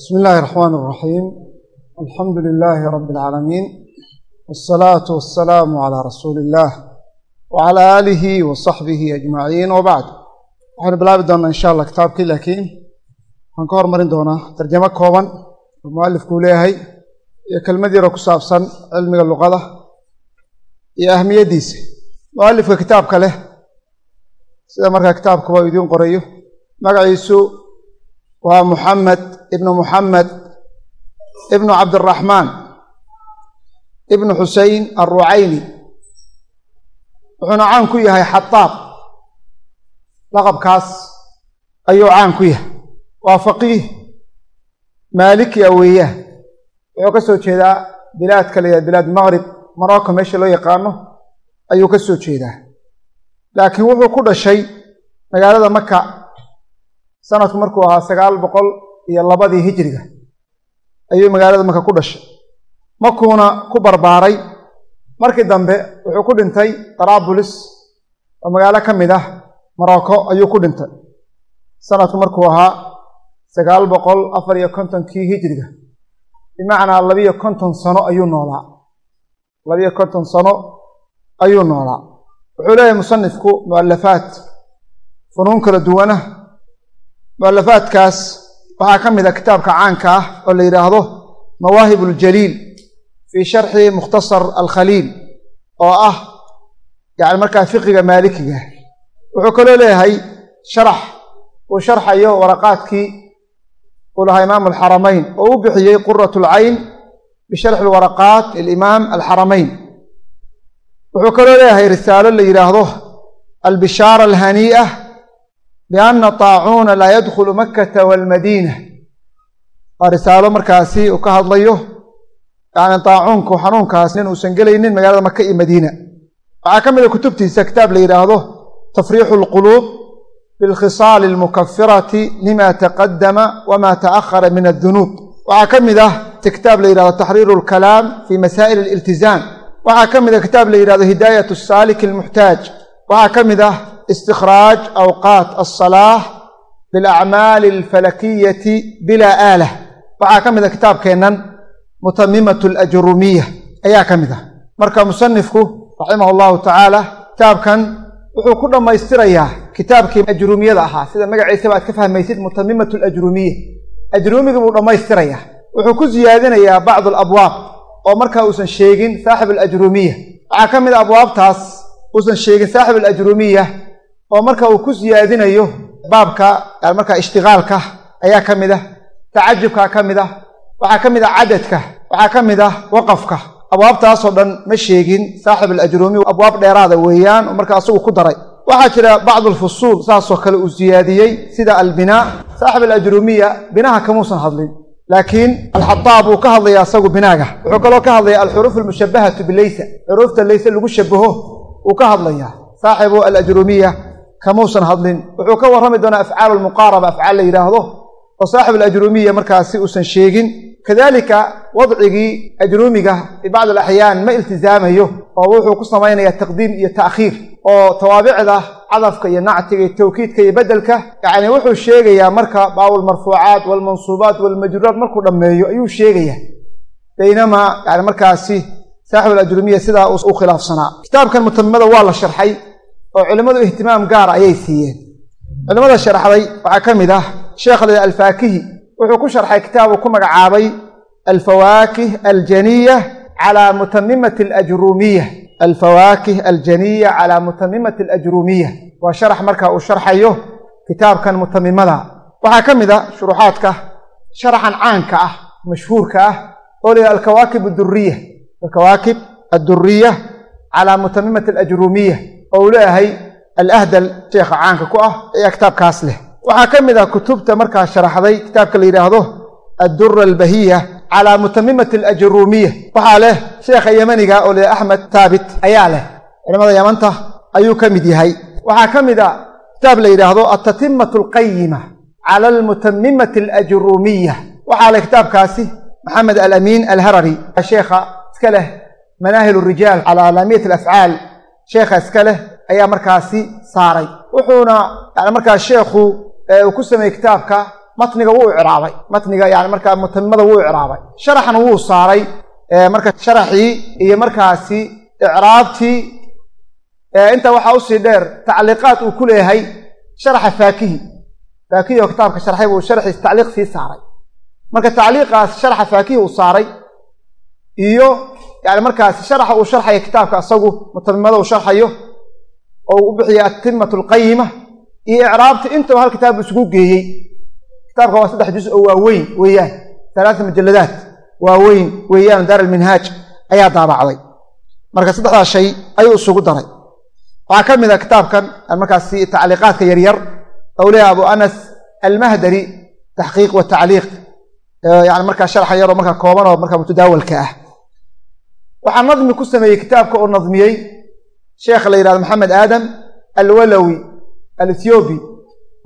illaahi raxmaan raxiim alxamdu lilaahi rabbi alcaalamiin wsalaatu wasalaamu calaa rasuuli illaah wacalaa aalihi wa saxbihi ajmaciin wabacd waxaynu bilaabi doonnaa insha allah kitaabkii laakiin waxaan ka hormarin doonaa tarjamo kooban oo mualifkuu leeyahay iyo kelmad yaroo ku saabsan cilmiga luqada iyo ahmiyaddiisa mualifka kitaabka leh sida markaa kitaabkuba uu idiin qorayo magaciisu waa muxamed ibnu muxamed ibnu cabdiraxmaan ibnu xusein alrucayni wuxuuna caan ku yahay xataab laqabkaas ayuu caan ku yahay. Waa faqiih maalikia weeyaan wuxuu ka soo jeedaa bilaadka la yidhaha bilaad maqrib. Morocco meesha loo yaqaano ayuu ka soo jeedaa. Laakiin wuxuu ku dhashay magaalada maka sanadku markuu ahaa sagaal boqol iyo labadii hijriga ayuu magaalada maka ku dhashay. Makuuna ku barbaaray. Markii dambe wuxuu ku dhintay tarabulis oo magaalo ka mid ah morocco ayuu ku dhintay. Sanadku markuu ahaa sagaal boqol afar iyo kontonkii hijriga bimacnaa labiyo konton sano ayuu noolaa. Labiyo konton sano ayuu noolaa. Wuxuu leeyahay musanifku mualafaat funuun kala duwana mualafaadkaas waxaa ka mid a kitaabka caanka ah oo la yidhaahdo mawaahib uljaliil fii sharxi mukhtasar alkhaliil oo ah yani markaa fiqiga maalikiga. Wuxuu kaloo leeyahay sharax uu sharxayo waraqaadkii uu lahaa imaamu alxaramayn oo u bixiyey qurat alcayn bisharxi lwaraqaat lilimaam alxaramayn. Wuxuu kaloo leeyahay risaalo la yidhaahdo albishaara alhanii'a bianna taacuuna laa yadkhulu makkata waalmadiina waa risaalo markaasi uu ka hadlayo. Yani taacuunku xanuunkaas nin uusan gelaynin magaalada maka iyo madiina. Waxaa ka mid a kutubtiisa kitaab la yidhaahdo tafriixu alquluub bilkhisaali almukafirati lima taqadama wama ta'ahara min addunuub waxaa ka mid ah kitaab la yidhahdo taxriiru alkalaam fi masaa'il aliltizaam waxaa ka mid a kitaab la yidhahdo hidaayat asaalik almuxtaaj waxaa ka mid ah istikhraaj awqaat alsalaah bilacmaali alfalakiyati bilaa aalah. Waxaa ka mid a kitaabkeennan mutamimatu alajrumiya ayaa ka mid ah. Marka musanifku raximah allahu tacaala kitaabkan wuxuu ku dhammaystirayaa kitaabkii ajrumiyada ahaa. Sida magaciisaba aad ka fahmaysid mutamimatu alajrumiya. Ajrumigii buu dhammaystirayaa. Wuxuu ku siyaadinayaa bacdu alabwaab oo markaa uusan sheegin saaxib alajrumiya waxaa ka mid a abwaabtaas uusan sheegin saaxib alajrumiya oo marka uu ku siyaadinayo baabka markaa ishtigaalka ayaa ka mid ah tacajubkaa ka mid ah waxaa ka mid ah cadadka waxaa ka mid ah waqafka. Abwaabtaasoo dhan ma sheegin saaxib alajrumiya abwaab dheeraada weeyaan oo marka asagu ku daray. Waxaa jira bacdu alfusuul saasoo kale uu siyaadiyey sida albinaa saaxib alajrumiya binaha kamuusan hadlin laakiin alxataab uu ka hadlaya asagu binaaga. Wuxuu kaloo ka hadlaya alxuruuf almushabahatu bileysa xuruufta leyse lagu shabaho uu ka hadlaya saaxibu alajrumiya kamuusan hadlin wuxuu ka warrami doonaa afcaal almuqaaraba afcaal la yidhaahdo oo saaxib alajrumiya markaasi uusan sheegin. Kadalika wadcigii ajrumiga fii bacdi alaxyaan ma iltizaamayo oo wuxuu ku samaynaya taqdiim iyo ta'khiir oo tawaabicda cadafka iyo nactiga iyo tawkiidka iyo beddelka yacni wuxuu sheegayaa marka baabulmarfuucaat waalmansuubaat waalmajruuraat markuu dhammeeyo ayuu sheegayaa. Baynamaa yani markaasi saaxib alajrumiya sidaa u khilaafsanaa. Kitaabkan mutamimada waa la sharxay oo culimmadu ihtimaam gaara ayay siiyeen. Culimmada sharxday waxaa ka mid ah sheekh alfaakihi wuxuu ku sharxay kitaabuu ku magacaabay alfawaakih aljaniya calaa mutamimati alajrumiya. Alfawaakih aljaniya calaa mutamimati alajrumiya. Waa sharax marka uu sharxayo kitaabkan mutamimada waxaa ka mid a shuruxaadka sharaxan caanka ah mashhuurka ah oo la alkawaakib aduriya alkawaakib adduriya calaa mutamimati alajrumiya oo uu leeyahay alahdal sheekha caanka ku ah ayaa kitaabkaas leh. Waxaa ka mid ah kutubta markaa sharaxday kitaabka la yidhaahdo addura albahiya calaa mutamimati alajrumiya waxaa leh sheekha yemaniga oo leh axmed taabit ayaa leh. Culamada yamanta ayuu ka mid yahay. Waxaa ka mid a kitaab la yidhaahdo atatimatu alqayima cala almutamimati alajrumiya waxaa leh kitaabkaasi maxamed alamiin alharari sheekha iska leh manaahil rijaal calaa laamiyat alafcaal. Sheekha iska leh ayaa markaasi saaray. Wuxuuna yani markaa sheekhu uu ku sameeyey kitaabka matniga wuu icraabay. Matniga yani markaa mutamimada wuu icraabay. Sharaxna wuu saaray marka sharaxii iyo markaasi icraabtii intaa waxaa u sii dheer tacliiqaad uu ku leeyahay sharaxa faakihi. Faakihi oo kitaabka sharxay buu sharxiis tacliiq sii saaray. Marka tacliiqaas sharaxa faakihi uu saaray iyo yani markaasi sharaxa uu sharxayo kitaabka asagu mutamimada uu sharxayo oo uu u bixiyay atimatu alqayima iyo icraabti intaba hal kitaab isugu geeyey. Kitaabka waa saddex juz oo waaweyn weeyaan alaaa mujaladaat waaweyn weeyaan daar alminhaaj ayaa daabacday. Marka saddexdaas shay ayuu isugu daray. Waxaa ka mid a kitaabkan markaasi tacliiqaadka yaryar ou abu anas almahdari taxqiiq wa tacliiq yani markaa sharxa yaroo markaa kooban oo markaa mutadaawalka ah waxaa nadmi ku sameeyey kitaabka oo nadmiyey sheekha la yidhahdo maxamed aadam alwalawi alethiobi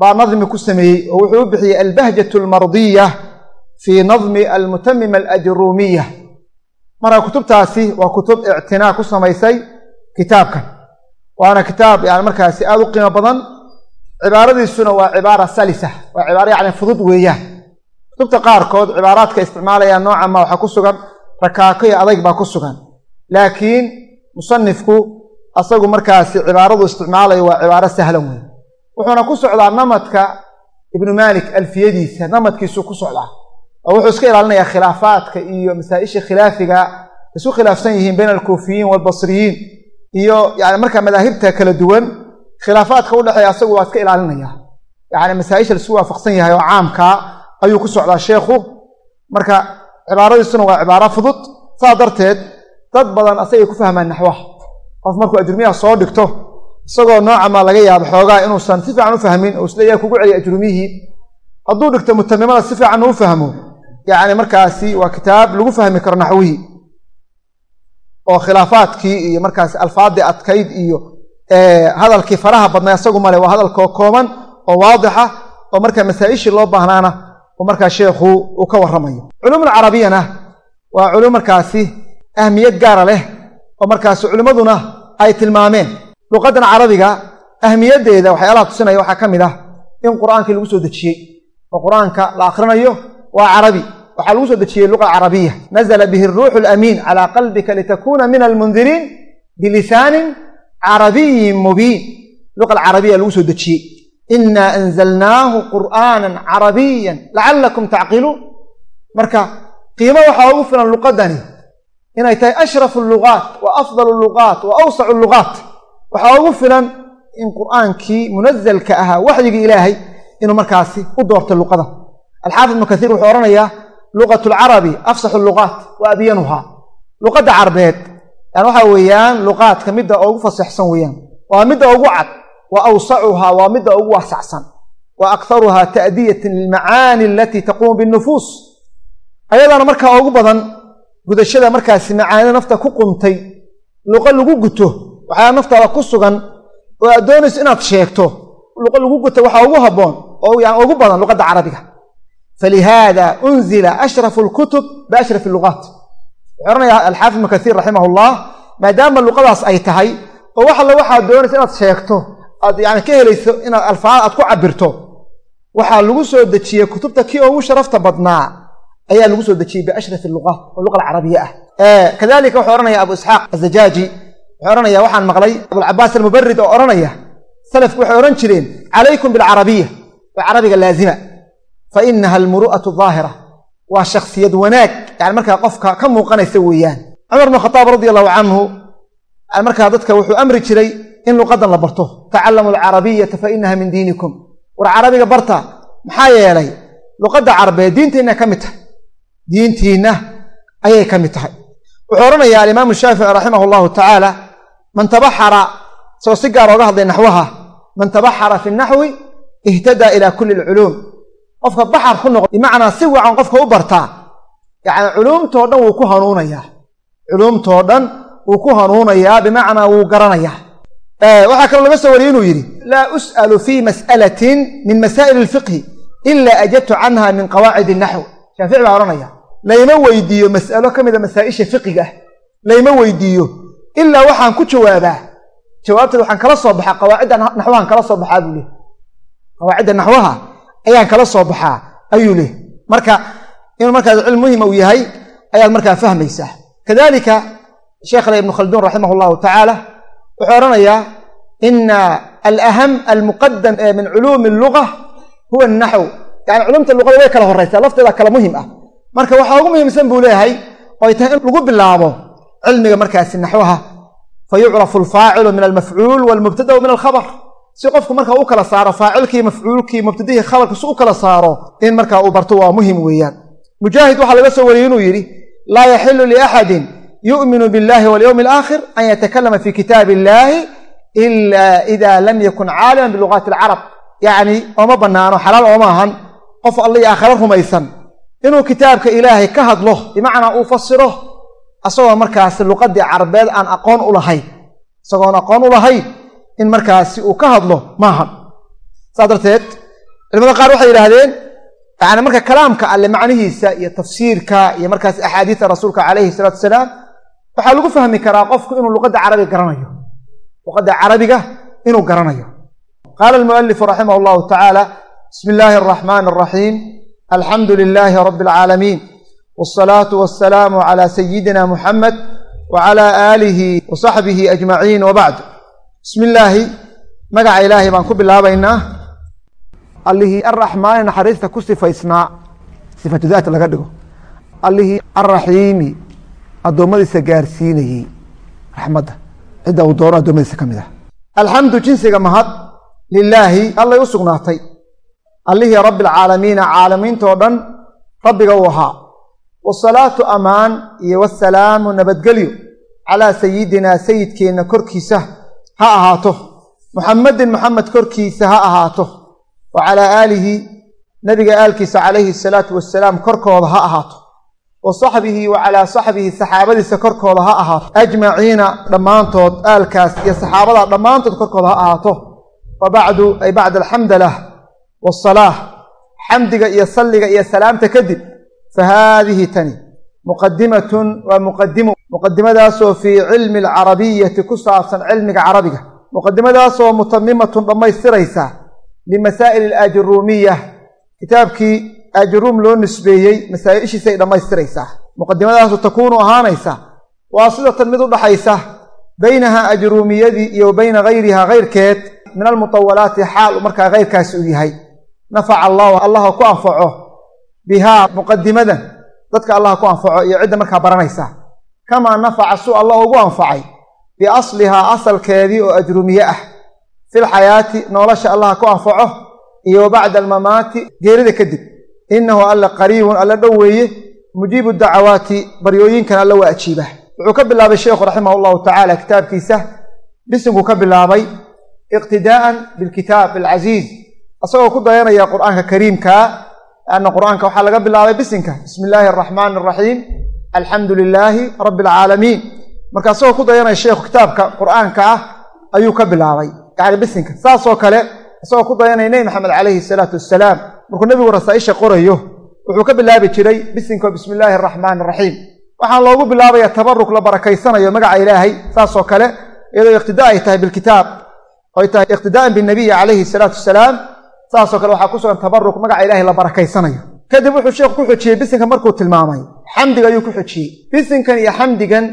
baa nadmi ku sameeyey oo wuxuu u bixiyey albahjat almardiya fii nadmi almutamima alajruumiya marka kutubtaasi waa kutub ictinaa ku samaysay kitaabkan. Waana kitaab yani markaasi aada u qiimo badan. Cibaaradiisuna waa cibaara salisa waa cibaaro yani fudud weeyaan. Kutubta qaarkood cibaaraadka isticmaalayaan nooca ma waxaa ku sugan rakaako iyo adayg baa ku sugan laakiin musanifku asagu markaasi cibaaradu isticmaalayo waa cibaaro sahlan weyn. Wuxuuna ku socdaa namadka ibnu maalik alfiyadiisa namadkiisuu ku socdaa. Oo wuxuu iska ilaalinayaa khilaafaadka iyo masaa-isha khilaafiga isu khilaafsan yihiin bayna alkuufiyiin waalbasriyiin iyo yani markaa madaahibta kala duwan khilaafaadka udhexeeya asagu waa iska ilaalinaya. Yani masaaisha la isku waafaqsan yahay oo caamkaa ayuu ku socdaa sheekhu. Marka cibaaradiisuna waa cibaaro fudud saa darteed dad badan asagay ku fahmaan naxwaha qof markuu ajrumiyaha soo dhigto isagoo noocama laga yaabo xoogaa inuusan si fiican u fahmin oo isleeyaha kugu celiya ajrumiyihii hadduu dhigto mutamimada si fiican u fahmo yacni markaasi waa kitaab lagu fahmi karo naxwihii. Oo khilaafaadkii iyo markaasi alfaadii adkayd iyo hadalkii faraha badnay asagu male waa hadalkoo kooban oo waadixa oo markaa masaa-ishii loo baahnaana uu markaa sheekhu uu ka warramayo. Culuum alcarabiyana waa culuum markaasi ahmiyad gaara leh oo markaasi culimmaduna ay tilmaameen. Luqaddan carabiga ahmiyaddeeda waxyaalaha tusinaya waxaa ka mid ah in qur'aankii lagu soo dejiyey oo qur'aanka la akhrinayo waa carabi. Waxaa lagu soo dejiyey luqa carabiya. Nazla bihi aruuxu alamiin calaa qalbika litakuuna min almundiriin bilisaanin carabiyin mubiin. Luqa alcarabiya lagu soo dejiyey. Inaa anzalnaahu qur'aanan carabiyan lacalakum tacqiluun. Marka qiimo waxaa ugu filan luqadani inay tahay ashrafu lugaat wa afdalu lugaat wa awsacu lugaat waxaa ugu filan in qur'aankii munazalka ahaa waxyigii ilaahay inuu markaasi u doortay luqada. Alxaafid ibnu kaiir wuxuu odhanayaa luqat lcarabi afsaxu lugaat wa abyanuhaa luqadda carbeed yani waxa weeyaan luqaadka midda ugu fasaxsan weeyaan. Waa midda ugu cad wa awsacuhaa waa midda ugu waasacsan wa akharuhaa ta'diyatan lilmacaani alatii taquumu binnufuus ayadaana markaa ugu badan gudashada markaasi macaanida nafta ku quntay luqo lagu guto waxaa naftaada ku sugan oo aad doonayso inaad sheegto luqo lagu guto waxaa ugu habboon oo yani ugu badan luqadda carabiga. Falihaada unzila ashrafu lkutub biashrafi lugaat wuxuu odhanayaa alxaafid ibnu raximah llah maadaama luqadaas ay tahay oo wax alle waxaad doonaysa inaad sheegto aad yani ka helayso inaad alfaad aad ku cabirto waxaa lagu soo dejiyey kutubta kii ugu sharafta badnaa ayaa lagu soo dejiyey biashrafi lugaat oo luqa alcarabiya ah. Kadalika wuxuu odhanaya abu isxaaq azajaaji wuxuu odhanaya waxaan maqlay abulcabaas almubarid oo odhanaya salafku waxay odhan jireen calaykum bilcarabiya waa carabiga laazima fa inaha almuru'atu daahira waa shaksiyad wanaag. Yani markaa qofka ka muuqanaysa weeyaan. Cumar bn khataab radi allahu canhu markaa dadka wuxuu amri jiray in luqadan la barto. Tacallamu alcarabiyata fa inaha min diinikum. War carabiga barta maxaa yeelay luqadda carabeed diintiinna ka mid tahay diintiinna ayay ka mid tahay. Wuxuu odhanayaa alimaamu shaafici raximah allahu tacaala man tabaxara isagoo si gaar ooga hadlay naxwaha man tabaxara fi naxwi ihtadaa ila kulli alculuum. Qofka baxar ku noqo bimacnaa si wacan qofka u bartaa yacni culuumtoo dhan wuu ku hanuunayaa. Culuumtoo dhan wuu ku hanuunayaa bimacnaa wuu garanayaa. Waxaa kaloo laga soo wariyey inuu yidhi laa us'alu fii mas'alatin min masaa'il alfiqhi ila ajabtu canha min qawaacid naxw shaafici baa odhanaya layma weydiiyo mas'alo ka mida masaa'isha fiqiga ah. Layma weydiiyo. Ilaa waxaan ku jawaabaa. Jawaabteed waxaan kala soo baxaa. Qawaacidda naxwahan kala soo baxaa buu lehy qawaacidda naxwaha ayaan kala soo baxaa ayuu leeyahy marka inuu markaas cilmi muhiim uu yahay ayaad markaa fahmaysaa. Kadalika sheekhna ibnu khalduun raximah llahu tacaala wuxuu odhanayaa ina alaham almuqadam min culuumi alluga huwa annaxw. Yani culumta luqada way kala horaysaa lafteeda kala muhiim ah marka waxaa ugu muhiimsan buu leeyahay oo ay tahay in lagu bilaabo cilmiga markaasi naxwaha fa yucrafu alfaacilu min almafcuul walmubtadau min alkhabar. Si qofku marka u kala saaro faacilkii mafcuulkii mubtadihii khabarka si u kala saaro in marka uu barto waa muhiim weeyaan. Mujaahid waxaa laga soo wariyey inuu yidhi laa yaxilu liaxadin yu'minu billahi walyowmi alaakhir an yatakalama fi kitaabi illahi ila ida lam yakun caaliman bilugaati alcarab. Yacni ooma bannaano xalaal ooma ahan. Qof alla iyo aakhare rumaysan inuu kitaabka ilaahay ka hadlo bimacnaa uu fasiro asagoo markaasi luqadii carabeed aan aqoon u lahayn isagoon aqoon u lahayn in markaasi uu ka hadlo maahan saas darteed culimada qaar waxay yidhaahdeen yani marka kalaamka alle macnihiisa iyo tafsiirka iyo markaas axaadiista rasuulka calayhi salaatu wasalaam waxaa lagu fahmi karaa qofku inuu luqadda carabiga garanayo. Luqadda carabiga inuu garanayo. Qaala almualifu raximah allahu tacaala bismi illaahi araxmaani araxiim alxamdu lilaahi rabbi alcaalamiin wsalaatu wasalaamu cala sayidina muxamed wacala aalihi wa saxbihi ajmaciin wabacd bismi illaahi magaca ilaahay baan ku bilaabaynaa. Allihii arraxmaani naxariista ku sifaysnaa. Sifatu daat laga dhigo. Allihii arraxiimi addoommadiisa gaarsiinayey raxmadda cidda uu doono addoommadiisa ka mid ah. Alxamdu jinsiga mahad lilaahi allay u allihii rabbi alcaalamiina caalamiintoo dhan rabbiga uu ahaa. Wasalaatu amaan iyo wasalaamu nabadgelyo calaa sayidinaa sayidkeenna korkiisa ha ahaato. Muxamedin muxamed korkiisa ha ahaato. Wa calaa aalihi nabiga aalkiisa calayhi asalaatu wasalaam korkooda ha ahaato. Wa saxbihi wa calaa saxbihi saxaabadiisa korkooda ha ahaato. Ajmaciina dhammaantood aalkaas iyo saxaabada dhammaantood korkooda ha ahaato. Wa bacdu ay bacda alxamdalah waasalaah xamdiga iyo salliga iyo salaamta kadib fa haadihi tani muqadimatun waa muqadimo muqadimadaasoo fii cilmi alcarabiyati ku saabsan cilmiga carabiga muqadimadaasoo mutamimatun dhammaystiraysa limasaa'il alaajiruumiya kitaabkii aajiruum loo nisbeeyey masaa'ishiisay dhammaystiraysaa muqadimadaasu takuunu ahaanaysa waasidatan mid u dhaxaysa baynaha ajruumiyadii iyo bayna gayriha kayrkeed min almutawalaati xaal markaa kayrkaasi uu yahay nafaca allahu allaha ku anfaco bihaa muqadimadan dadka allaha ku anfaco iyo cidda markaa baranaysa kamaa nafaca suu allah ugu anfacay biaslihaa asalkeedii oo ajruumiye ah filxayaati nolosha allaha ku anfaco iyo wa bacda almamaati geerida kadib innahu alla qariibun alla dhow weeye mujiibu dacawaati baryooyinkan alla waa ajiiba wuxuu ka bilaabay sheikhu raximah allahu tacaala kitaabkiisa bisinkuu ka bilaabay iqtidaa'an bilkitaab alcasiiz asagoo ku dayanaya qur'aanka kariimkaa lanna qur'aanka waxaa laga bilaabay bisinka. Bismi illaahi araxmaani araxiim alxamdu lilaahi rabbi alcaalamiin marka asagoo ku dayanaya sheikhu kitaabka qur'aanka ah ayuu ka bilaabay. Yani bisinka. Saasoo kale isagoo ku dayanaya nebi maxamed calayhi salaatu wassalaam markuu nebigu rasaaisha qorayo wuxuu ka bilaabi jiray bisinko bismi illaahi araxmaani araxiim waxaa loogu bilaabaya tabaruk la barakaysanayo magaca ilaahay saasoo kale iyadoo iqtidaa ay tahay bilkitaab oo ay tahay iqtidaa'an binabiyi calayhi salaatu wasalaam saasoo kale waxaa ku sugan tabaruk magaca ilaahay la barakaysanayo. Kadib wuxuu sheekhu ku xojiyey bisinka markuu tilmaamay. Xamdiga ayuu ku xojiyey bisinkan iyo xamdigan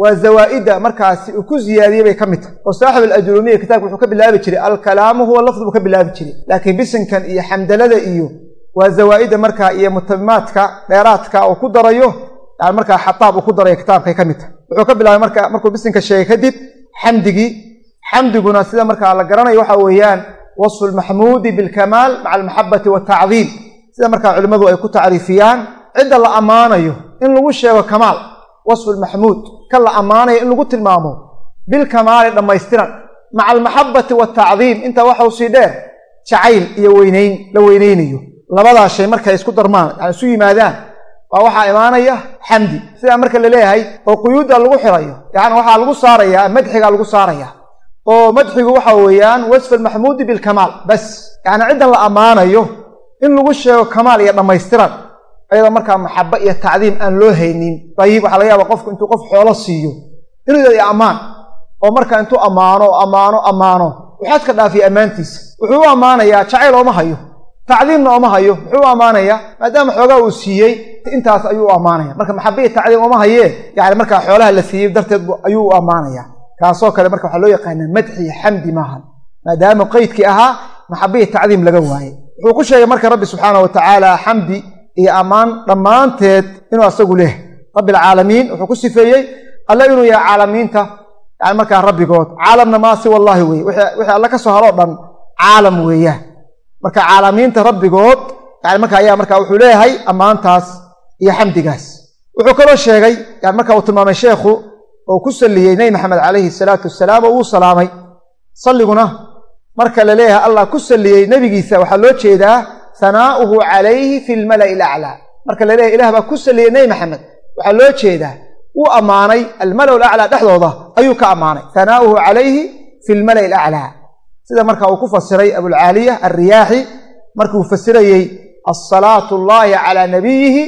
waa zawaa'idda markaasi uu ku ziyaadiyey bay ka mid tahay. Oo saaxib alajruumiya kitaabka wuxuu ka bilaabi jiray. Alkalaamu huwa lafdu buu ka bilaabi jiray. Laakiin bisinkan iyo xamdalada iyo waa zawaa'idda markaa iyo mutamimaadka dheeraadka uu ku darayo yani markaa xataab uu ku darayo kitaabkay ka mid tahay. Wuxuu ka bilaabay marka markuu bisinka sheegay kadib xamdigii xamdiguna sida markaa la garanayo waxa weeyaan wasfu lmaxmuudi bilkamaal maca almaxabati waltacdiim sida markaa culimmadu ay ku tacriifiyaan cidda la ammaanayo in lagu sheego kamaal wasfu lmaxmuud kan la ammaanayo in lagu tilmaamo bilkamaali dhammaystiran maca almaxabati waltacdiim intaa waxau sii dheer jacayl iyo weynayn la weynaynayo labadaa shay markay isku darmaan yani isu yimaadaan waa waxaa imaanaya xamdi. Sidaa marka la leeyahay oo quyuudda lagu xirayo yani waxaa lagu saarayaa madxigaa lagu saaraya oo madxigu waxa weeyaan wasfa almaxmuudi bilkamaal bas. Yani ciddan la ammaanayo in lagu sheego kamaal iyo dhammaystiran ayadoo markaa maxaba iyo tacdiim aan loo haynin. Dayib waxaa laga yaaba qofku intuu qof xoolo siiyo inuu yidhahdo ammaan oo markaa intuu ammaano ammaano ammaano waxaad ka dhaafiya ammaantiisa. Wuxuu u ammaanayaa jacayl ooma hayo. Tacdiimna oma hayo. Muxuu u ammaanaya maadaama xoogaa uu siiyey intaas ayuu u ammaanaya marka maxabiya tacdiim oma hayee yani markaa xoolaha la siiyey darteed ayuu u ammaanaya kaasoo kale marka waxaa loo yaqaanaa madxi xamdi maahan maadaama qeydkii ahaa maxabiya tacdiim laga waayey wuxuu ku sheegay marka rabbi subxaana wa tacaala xamdi iyo ammaan dhammaanteed inuu asagu leehay rabbi alcaalamiin wuxuu ku sifeeyey alle inuu yahay caalamiinta yani markaa rabbigood. Caalamna maa siwa allaahi weye wixii alle ka soo haroo dhan caalam weeyaan marka caalamiinta rabbigood yani marka ayaa marka wuxuu leeyahay ammaantaas iyo xamdigaas. Wuxuu kaloo sheegay yani marka uu tilmaamay sheekhu oo ku salliyey nebi maxamed calayhi salaatu wasalaam oo uu salaamay. Salliguna marka la leeyahay allah ku salliyey nebigiisa waxaa loo jeedaa hanaa'uhu calayhi fi lmala'i alaclaa marka la leeyahay ilah baa ku salliyey nebi maxamed. Waxaa loo jeedaa wuu ammaanay almala alaclaa dhexdooda ayuu ka ammaanay. Hanaa'uhu calayhi fi lmala'i alaclaa sida marka uu ku fasiray abulcaaliya alriyaaxi markuu fasirayey asalaatu llaahi calaa nabiyihi.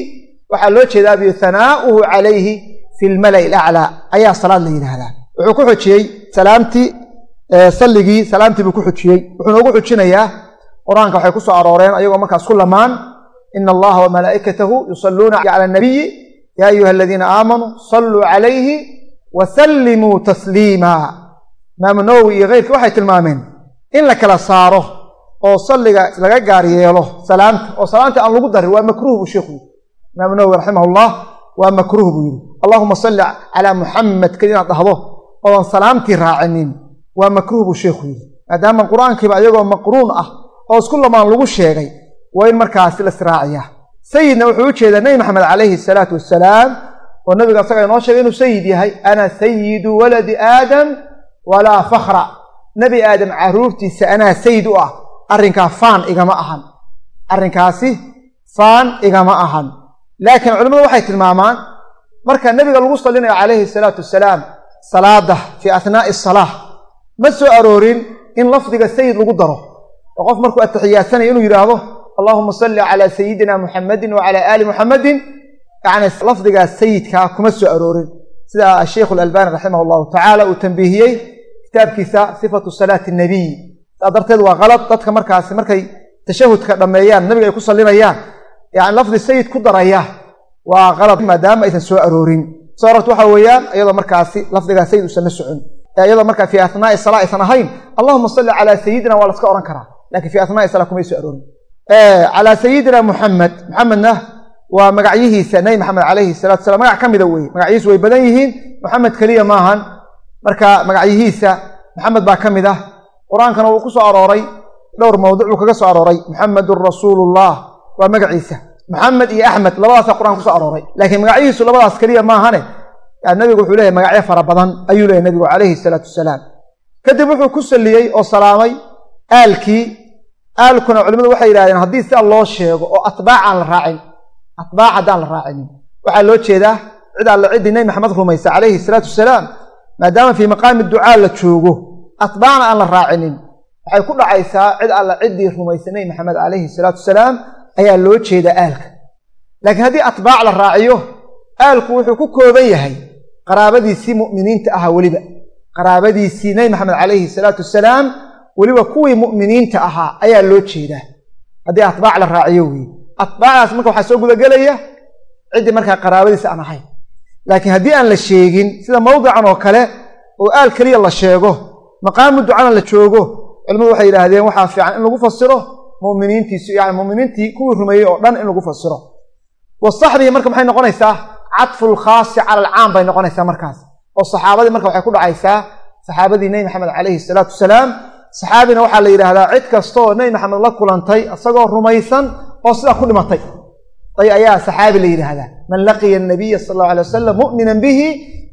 Waxaa loo jeedaa biyo hanaa'uhu calayhi fi lmala'i alaclaa ayaa salaad la yidhaahdaa. Wuxuu ku xujiyey salaamtii salligii salaamtii buu ku xujiyey. Wuxuu noogu xujinayaa qur'aanka waxay ku soo arooreen ayagoo markaas ku lamaan ina allaha wa malaa'ikatahu yusalluuna cala anabiyi yaa ayuha aladiina aamanuu salluu calayhi wa sallimuu tasliima. Imaamu nawowi iyo keyrkii waxay tilmaameen in la kala saaro oo salliga laga gaar yeelo salaamta oo salaamta aan lagu darin waa makruuh buu sheikhu imaamu nawowi raximahullah waa makruuh buu yidhi. Allahuma salli calaa muxamed keli inaad dhahdo oodan salaamtii raacinin. Waa makruuh buu sheikhu yidhi. Maadaama qur'aankiiba iyagoo maqruun ah oo isku lamaan lagu sheegay waa in markaasi la israaciyaa sayidna wuxuu u jeedaa nebi maxamed calayhi salaatu wasalaam oo nabiga asaga inoo sheegay inuu sayid yahay ana sayidu waladi aadam walaa fakhra. Nebi aadam carruurtiisa anaa sayid u ah arrinkaa faan igama ahan. Arrinkaasi faan igama ahan laakiin culimmadu waxay tilmaamaan marka nebiga lagu salinayo calayhi salaatu wasalaam salaada fii athnaa'i asalaa ma soo aroorin in lafdiga sayid lagu daro. Oo qof markuu atixiyaadsanayo inuu yidhaahdo allahuma salli calaa sayidina muxamadin wa calaa aali muxamadin yacni lafdigaas sayidkaa kuma soo aroorin. Sida asheikhu alalbani raximah allahu tacaala uu tambiihiyey kitaabkiisa sifatu salaati nabiy. Saa darteed waa kalad dadka markaasi markay tashahudka dhammeeyaan nabiga ay ku sallinayaan yani lafdi sayid ku daraya waa qalad maadaama aysan soo aroorin. Soo arorta waxa weeyaan iyadoo markaasi lafdigaa sayid uusan la socon iyadoo markaa fii athnaa'i salaa aysan ahayn allahuma salli calaa sayidina waa la iska odhan karaa laakiin fii athnaa'i salaa kumay soo aroorin. Calaa sayidina muxamed muxamedna waa magacyihiisa nebi maxamed calayhi salatu salam magac ka mida weye magacyihiisu way badan yihiin muxamed keliya maahan marka magacyihiisa maxamed baa ka mid ah qur'aankana wuu ku soo arooray dhowr mawduc buu kaga soo arooray muxamedun rasuulullah waa magaciisa maxamed iyo axmed labadaasa qur'aan ku soo arooray. Laakiin magacyihiisu labadaas keliya maahane? Nabigu wuxuu leeyahy magacyo fara badan ayuu leeyahy nabigu calayhi salaatu wasalaam. Kadib wuxuu ku salliyey oo salaamay aalkii. Aalkuna culimmadu waxay yidhahdeen haddii sidaa loo sheego oo atbaac aan la raacin atbaac haddaan la raacinin waxaa loo jeedaa cid alla ciddii nebi maxamed rumaysa calayhi salaatu wasalaam maadaama fii maqaami ducaa la joogo. Atbaacna aan la raacinin. Waxay ku dhacaysaa cid alla ciddii rumaysa nebi maxamed calayhi salaatu wasalaam ayaa loo jeedaa aalka. Laakiin haddii atbaac la raaciyo aalku wuxuu ku kooban yahay qaraabadiisii mu'miniinta ahaa weliba. Qaraabadiisii nebi maxamed calayhi salaatu wasalaam weliba kuwii mu'miniinta ahaa ayaa loo jeedaa. Haddii atbaac la raaciyo weeye atbaacdaas marka waxaa soo gudagelaya ciddii markaa qaraabadiisa aan ahayn laakiin haddii aan la sheegin sida mawdican oo kale oo aal keliya la sheego maqaamu ducana la joogo culimmadu waxay yidhaahdeen waxaa fiican in lagu fasiro muminiintiisu yani muminiintii kuwii rumeeyey oo dhan in lagu fasiro. Wasaxbii marka maxay noqonaysaa? Cadfulkhaasi cala alcaam bay noqonaysaa markaas. Oo saxaabadii marka waxay ku dhacaysaa saxaabadii nebi maxamed calayhi salaatu wasalaam saxaabina waxaa la yidhaahdaa cid kastaoo nebi maxamed la kulantay isagoo rumaysan oo sidaa ku dhimatay. Ay ayaa saxaabi la yidhaahdaa man laqiya anabiya sal allau alay wasalam mu'minan bihi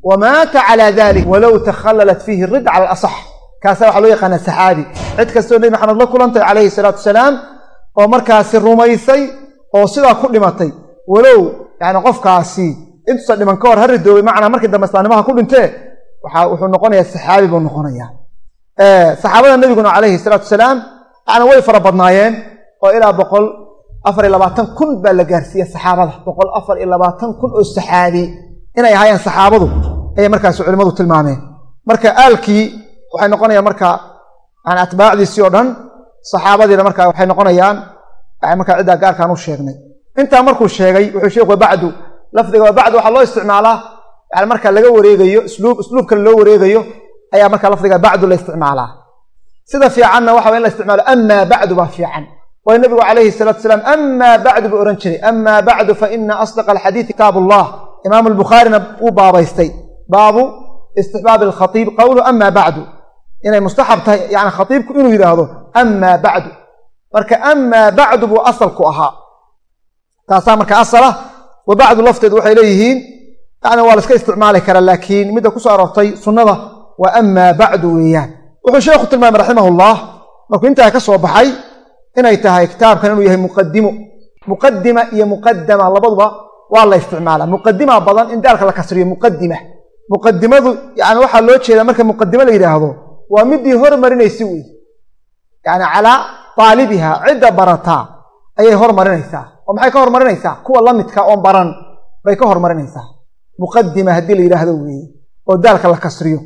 wamaata calaa dalik walow takhallalat fiihi rid cala alasax kaasa waxaa loo yaqaanaa saxaabi. Cid kastoo nebi maxamed la kulantay calayhi salaatu wasalaam oo markaasi rumaysay oo sidaa ku dhimatay. Walow yani qofkaasi intuusan dhiman ka hor ha ridoobay macnaa markii dambe islaanimaha ku dhintee waxa wuxuu noqonayaa saxaabi buu noqonayaa. Saxaabada nebiguna calayhi salaatu wasalaam yani way fara badnaayeen oo ilaa boqol afar iyo labaatan kun baa la gaarsiiya saxaabada. Boqol afar iyo labaatan kun oo saxaabi. Inay ahaayeen saxaabadu ayay markaasi culimmadu tilmaameen. Marka aalkii waxay noqonayaan marka atbaacdiisii oo dhan saxaabadiina marka waxay noqonayaan markaa ciddaa gaarkaan u sheegnay. Intaa markuu sheegay wuxuu sheekhu wabacdu lafdiga wabacdu waxaa loo isticmaalaa yani marka laga wareegayo isluub isluub kale loo wareegayo ayaa markaa lafdiga bacdu la isticmaalaa. Sida fiicanna waxa in la isticmaalo amaa bacdu baa fiican. Waayo nabigu calayhi salaatu salaam amaa bacdu buu ohan jiray. Amaa bacdu fa ina asdaqa alxadiidi kitaab allah imaamu albukhaarina wuu baabaystay. Baabu istixbaabi alkhatiib qowlu amaa bacdu inay mustaxab tahay yani khatiibku inuu yidhaahdo amaa bacdu. Marka amaa bacdu buu asalku ahaa. Taasaa marka asala wa bacdu lafteedu waxay leeyihiin yani waa la isticmaali karaa laakiin midda ku soo aroortay sunnada waa amaa bacdu weeyaan. Wuxuu sheekhu tilmaamay raximahullah markuu intaa ka soo baxay inay tahay kitaabkan inuu yahay muqadimo muqadima iyo muqadama labaduba waa la isticmaalaa. Muqadima badan in daalka la kasriyo muqadima muqadimadu yani waxaa loo jeedaa marka muqadimo la yidhaahdo waa midii hormarinaysa wey yani calaa taalibiha cidda barataa ayay hormarinaysaa. Oo maxay ka hormarinaysaa? Kuwa la midka oon baran bay ka hormarinaysaa. Muqadima haddii la yidhaahdo weeye oo daalka la kasriyo.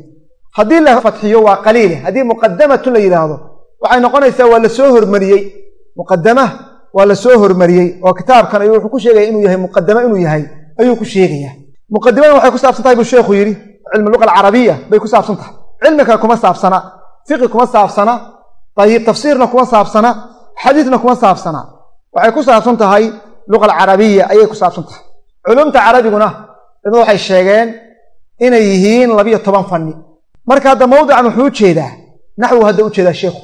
Haddii la fadxiyo waa qaliile haddii muqadamatun la yidhaahdo waxay noqonaysaa waa la soo hormariyey. Muqadama waa la soo hormariyey oo kitaabkan ayuu wuxuu ku sheegaya inuu yahay muqadamo inuu yahay ayuu ku sheegaya. Muqadimadan waxay ku saabsan tahay buu sheekhu yidhi cilmi luqa alcarabiya bay ku saabsan tahay cilmiga kuma saabsana fiqi kuma saabsana ayib tafsiirna kuma saabsana xadiisna kuma saabsana. Waxay ku saabsan tahay luqa alcarabiya ayay ku saabsan tahay. Culumta carabiguna culimadu waxay sheegeen inay yihiin labiyo toban fanni. Marka hadda mawdican wuxuu u jeedaa naxwu hadda u jeedaa sheikhu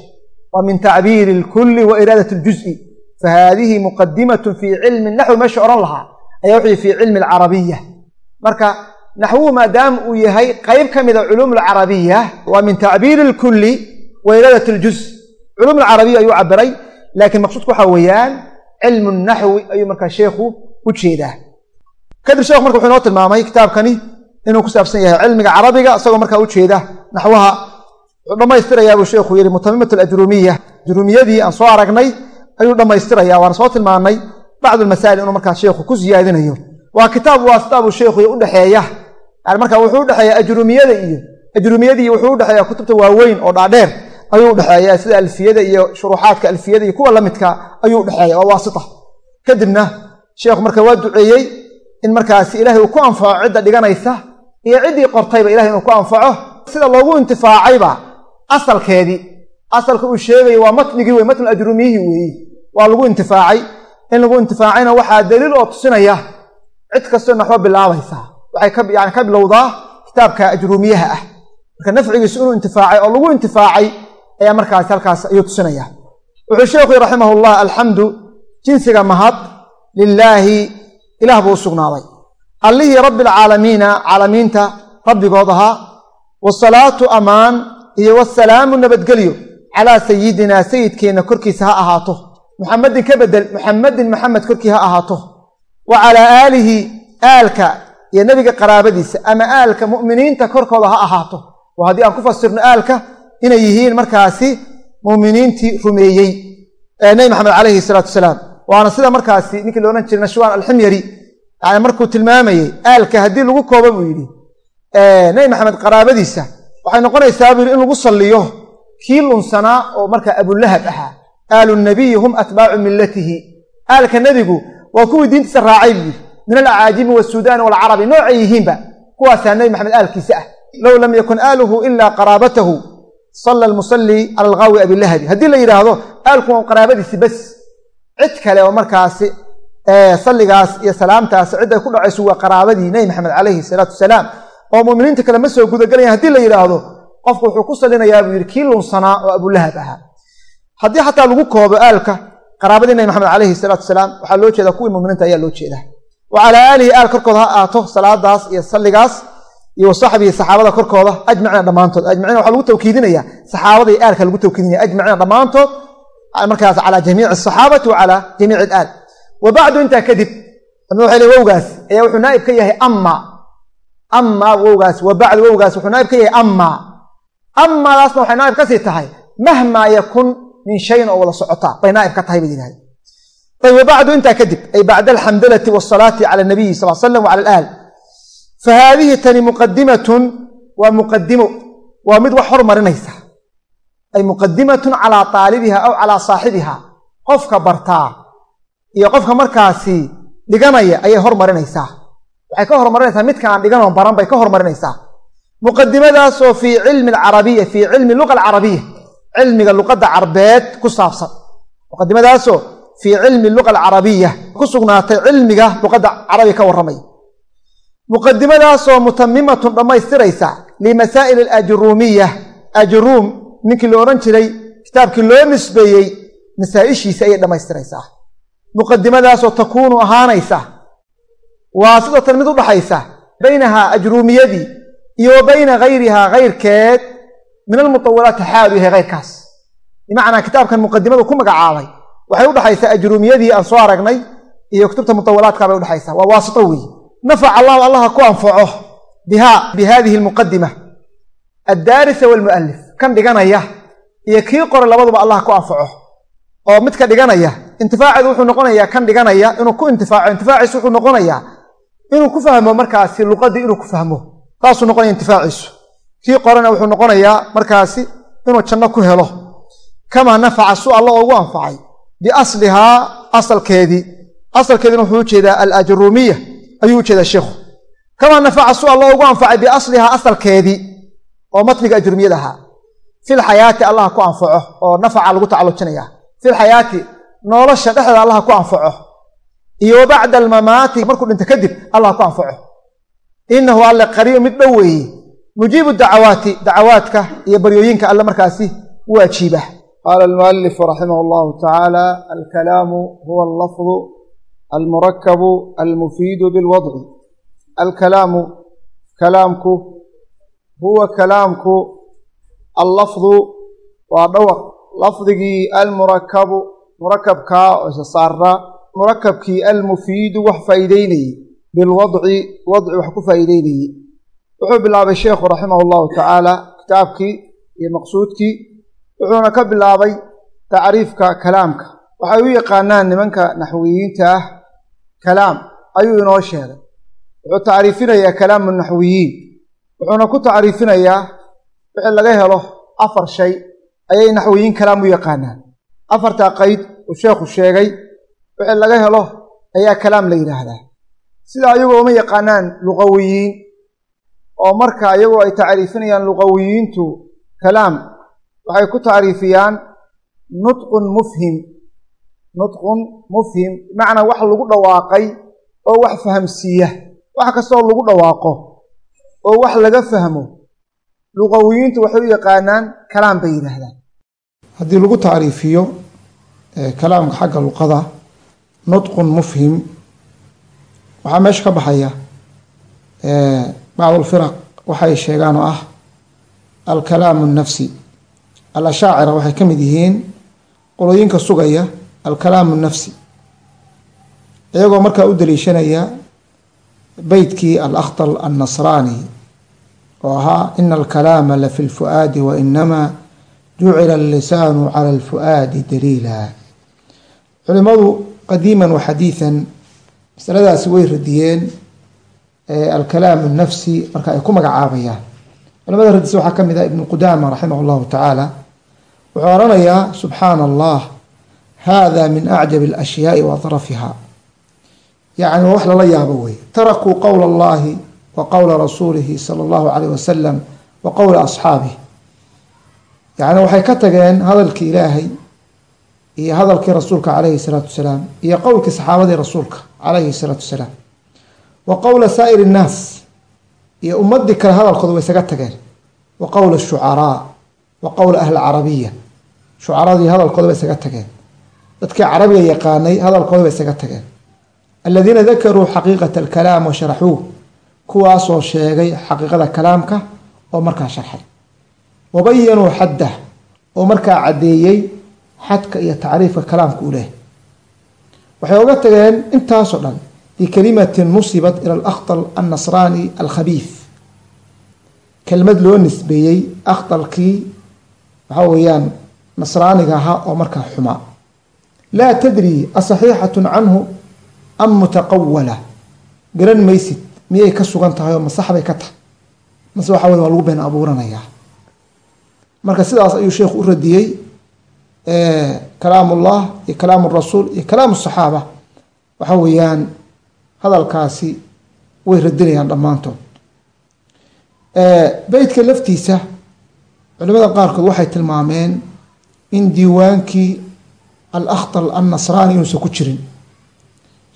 waa min tacbiiri ilkulli wa iraadat iljuzi fa haadihi muqadimatun fii cilmi naxwi meesha odhan lahaa ayaa wuxuu yihi fii cilmi alcarabiya. Marka naxwuhu maadaama uu yahay qayb ka mida culuum alcarabiya waa min tacbiiri ilkulli wa iraadat iljuz culuum alcarabiya ayuu cabiray laakiin maqsuudku waxa weeyaan cilmu naxwi ayuu markaa sheekhu u jeedaa kadib sheekhu marka wuxuu inoo tilmaamay kitaabkani inuu ku saabsan yahay cilmiga carabiga isagoo markaa u jeeda naxwaha wuxuu dhammaystirayaabuu sheekhu yidhi mutamimat alajrumiya ajrumiyadii aan soo aragnay ayuu dhammaystiraya waana soo tilmaanay bacdu lmasaa'il inuu markaa sheekhu ku siyaadinayo waa kitaab waasita buu sheekhu udhexeeya yani marka wuxuu udhexeeya ajrumiyada iyo ajrumiyadii wuxuu udhexeeya kutubta waaweyn oo dhaadheer ayuu udhexeeya sida alfiyada iyo shuruuxaadka alfiyada iyo kuwa la midka ayuu udhexeeya waa waasita. Kadibna sheekhu marka waa duceeyey in markaasi ilaahay uu ku anfaco cidda dhiganaysa iyo ciddii qortayba ilahay inuu ku anfaco sida loogu intifaacayba asalkeedii. Asalka uu sheegaya waa matnigii wey matnu ajrumiyihii weeye. Waa lagu intifaacay. In lagu intifaacayna waxaa daliil oo tusinaya cid kastoo naxwo bilaabaysaa waxay yani ka bilowdaa kitaabka ajruumiyaha ah. Marka nafcigiisu inuu intifaacay oo lagu intifaacay ayaa markaasi halkaas ayuu tusinaya. Wuxuu sheekhu raximahullah alxamdu jinsiga mahad lilaahi ilaah buu u sugnaaday. Allihii rabbi alcaalamiina caalamiinta rabbigood ahaa wasalaatu ammaan iyo wasalaamu nabadgelyo calaa sayidinaa sayidkeenna korkiisa ha ahaato. Muxamedin ka bedel muxamedin maxamed korkii ha ahaato. Wa calaa aalihi aalka iyo nebiga qaraabadiisa ama aalka mu'miniinta korkooda ha ahaato. Oo haddii aan ku fasirno aalka inay yihiin markaasi mu'miniintii rumeeyey. Ee nebi maxamed calayhi salaatu wasalaam. Waana sida markaasi ninkii la odhan jiray nashwaan alximyari yani markuu tilmaamayey aalka haddii lagu koobo buu yidhi. Nebi maxamed qaraabadiisa waxay noqonaysaa buu yidhi in lagu salliyo kii lunsanaa oo markaa abulahab ahaa. Aalu nabiyi hum atbaacu millatihi. Aalka nebigu waa kuwii diintiisa raacay buu yidhi min alacaajimi wasuudaani walcarabi noocay yihiinba kuwaasaa nebi maxamed aalkiisa ah. Low lam yakun aaluhu ilaa qaraabatahu salla almusalli cala alghaawi abilahabi haddii la yidhaahdo aalku waa qaraabadiisi bas. Cid kale oo markaasi salligaas iyo salaamtaas cidday ku dhacayso waa qaraabadii nebi maxamed calayhi salaatu wasalaam oo muminiinta kale ma soo gudagelayan haddii la yidhaahdo qofku wuxuu ku sallinayaa buu yidhi kii lunsanaa oo abulahab ahaa. Haddii xataa lagu koobo aalka qaraabadii nebi maxamed calayhi salaatu wasalaam waxaa loo jeedaa kuwii muminiinta ayaa loo jeedaa wa calaa aalihi aal korkooda ha aato salaadaas iyo salligaas iyo wasaxbihi saxaabada korkooda ajmacina dhammaantood. Ajmacina waxaa lagu tawkiidinaya saxaabada iyo aalka lagu tawkiidinaya ajmacina dhammaantood markaas calaa jamiici asaxaabati wa jamiici alaal. Wa bacdu intaa kadib waxay le wowgaas ayaa wuxuu naa'ib ka yahay amma. Amma wowgaas wa bacdu wowgaas wuxuu naa'ib ka yahay amma. Ammaadaasna waxay naa'ib ka sii tahay mahmaa yakun min shayin oo wada socotaa bay naa'ib ka tahay bay yidhahde bacdu intaa kadib ay bacda alxamdalati waasalaati cala anabiyi sal slam wacala alaal fa haadihi tani muqadimatun waa muqadimo waa mid wax hormarinaysa. Ay muqadimatun calaa taalibiha aw calaa saaxibiha. Qofka bartaa iyo qofka markaasi dhiganaya ayay hormarinaysaa waxay ka hormarinaysaa midka aan dhiganoo baran bay ka hormarinaysaa muqadimadaasoo fii cilmi alcarabiya fii cilmi luqa alcarabiya cilmiga luqadda carbeed ku saabsan. Muqadimadaasoo fii cilmi luqa alcarabiya ku sugnaatay cilmiga luqadda carabiga ka warramaya muqadimadaasoo mutamimatun dhammaystiraysa limasaa'il alajruumiya ajruum ninkii la odhan jiray kitaabkii loo nisbeeyey masaa-ishiisa ayay dhammaystiraysaa muqadimadaasoo takuunu ahaanaysa waasidatan mid u dhaxaysa baynahaa ajruumiyadii iyo wa bayna hayrihaa hayrkeed min almutawilaati xaalu yahay hayrkaas bimacnaa kitaabkan muqadimadu ku magacaabay waxay u dhexaysaa ajruumiyadii aan soo aragnay iyo kutubta mutawilaadka bay udhexaysaa waa waasito weeye nafaca allahu allaha ku anfaco bihaa bi hadihi almuqadima addaarisa waalmu'alif kan dhiganaya iyo kii qoray labaduba allah ku anfaco. Oo midka dhiganaya intifaaceedu wuxuu noqonayaa kan dhiganaya inuu ku intifaaco intifaaciisu wuxuu noqonayaa inuu ku fahmo markaasi luqadii inuu ku fahmo. Saasuu noqonaya intifaaciisu. Kii qorana wuxuu noqonayaa markaasi inuu janno ku helo. Kamaa nafaca su alla ugu anfacay biaslihaa asalkeedii asalkeediina wuxuu u jeedaa alajruumiya ayuu u jeedaa sheikhu kamaa nafaca su alla ugu anfacay biaslihaa asalkeedii oo matniga ajruumiyada ahaa filxayaati allah ku anfaco oo nafaca lagu tacalujinaya filxayaati nolosha dhexdeeda allah ku anfaco iyo wa bacda almamaati markuu dhinto kadib allah ku anfaco inahu alle qariib mid dhow weeye mujiibu dacawaati dacawaadka iyo baryooyinka alle markaasi u ajiiba qaala almualifu raximah allahu tacaala alkalaamu huwa allafdu almurakabu almufiidu bilwadci alkalaamu kalaamku huwa kalaamku allafdu waa dhawaq lafdigii almurakabu murakabkaa oo isa saara murakabkii almufiidu wax faa'iideynayey bilwadci wadci wax ku faa'iideynayey wuxuu bilaabay sheekhu raximah allahu tacaala kitaabkii iyo maqsuudkii wuxuuna ka bilaabay tacriifka kalaamka. Waxay u yaqaanaan nimanka naxwiyiinta ah kalaam ayuu inoo sheegay. Wuxuu tacriifinayaa kalaamu naxwiyiin. Wuxuuna ku tacriifinayaa wixii laga helo afar shay ayay naxwiyiin kalaam u yaqaanaan. Afartaa qayd uu sheekhu sheegay wixii laga helo ayaa kalaam la yidhaahdaa. Sida ayagoo uma yaqaanaan luqawiyiin oo marka iyagoo ay tacriifinayaan luqawiyiintu kalaam waxay ku tacriifiyaan nutqun mufhim nutqun mufhim bimacnaa wax lagu dhawaaqay oo wax fahamsiiya. Wax kastoo lagu dhawaaqo oo wax laga fahmo. Luqawiyiintu waxay u yaqaanaan kalaam bay yidhaahdaan. Haddii lagu tacriifiyo kalaamka xagga luqada nutqun mufhim waxaa meesha ka baxaya bacd alfiraq waxay sheegaan oo ah alkalaamu nafsi alashaacira waxay ka mid yihiin qolooyinka sugaya alkalaamu nafsi iyagoo markaa u daliishanaya beytkii alakhtal annasraani oo ahaa ina alkalaama la fi lfu'aadi wa inamaa jucila allisaanu cala alfu'aadi daliila. Culimadu qadiiman wa xadiidan masaladaasi way radiyeen alkalaamu nafsi marka ay ku magacaabayaan. Culamada radisa waxaa ka mid ah ibnu qudaama raximah allahu tacaala wuxuu oranayaa subxaana allah hada min acjabi alashyaai wa atrafiha yacni waa wax lala yaabo wey tarakuu qowla allahi wa qowla rasuulihi sala allahu calayh wasalam wa qowla asxaabih yacni waxay ka tageen hadalkii ilaahay iyo hadalkii rasuulka calayhi salaatu wasalaam iyo qowlkii saxaabadii rasuulka calayhi salaatu wasalaam wa qowla saa'iri innaas iyo ummadii kale hadalkooda way isaga tageen. Wa qowla shucaraa wa qowla ahli carabiya shucaradii hadalkooda bay isaga tageen dadkii carabiga yaqaanay hadalkooda bay isaga tageen aladiina dakaruu xaqiiqata alkalaam wa sharaxuuh kuwaasoo sheegay xaqiiqada kalaamka oo markaa sharxay wabayanuu xaddah oo markaa caddeeyey xadka iyo tacriifka kalaamka u leh waxay oga tageen intaasoo dhan bikalimatin nusibat ila alakhtal annasraani alkhabiif kelmad loo nisbeeyey akhtalkii waxaa weeyaan nasraaniga ahaa oo markaa xumaa laa tadri asaxiixatun canhu am mutaqawala garan maysid miyay ka sugan tahay oo masaxbay ka tahay. Mase waxa wey waa lagu been abuuranayaa marka sidaas ayuu sheekhu u radiyey kalaam ullah iyo kalaam rasuul iyo kalaam saxaaba. Waxa weeyaan hadalkaasi way radinayaan dhammaantood. Beytka laftiisa culimada qaarkood waxay tilmaameen in diiwaankii alakhdal annasraani inuusan ku jirin.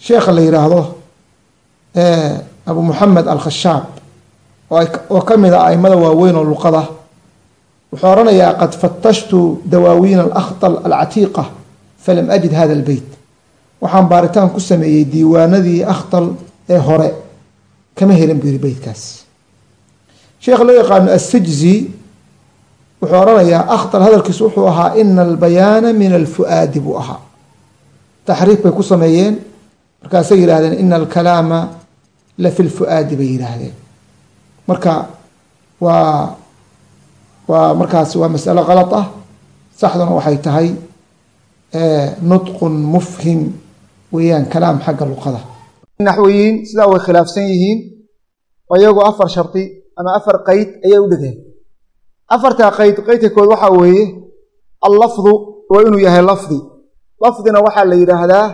Sheekha la yidhaahdo abu muxamed alkhashaab oo ka mid a aimada waaweyn oo luqada wuxuu oranayaa qad fatashtu dawaawiin alakhdal alcatiiqa falam ajid hada albeyt waxaan baaritaan ku sameeyey diiwaanadii akhdal ee hore kama helin buu yihi beytkaas sheekha loo yaqaano assijzi wuxuu oranayaa akhdal hadalkiisu wuxuu ahaa ina albayaana min alfu'aadi buu ahaa. Taxriif bay ku sameeyeen. Markaasay yidhahdeen ina alkalaama la fi lfu'aadi bay yidhaahdeen. Marka waa waa markaas waa masalo qalad ah. Saxduna waxay tahay nutqun mufhim weeyaan kalaam xagga luqada. Naxwiyiin sidaa way khilaafsan yihiin. Oo afar shardi ama afar qeyd ayay u dhigeen afartaa qeyd qeydka kood waxaa weeye allafdu waa inuu yahay lafdi. Lafdina waxaa la yidhaahdaa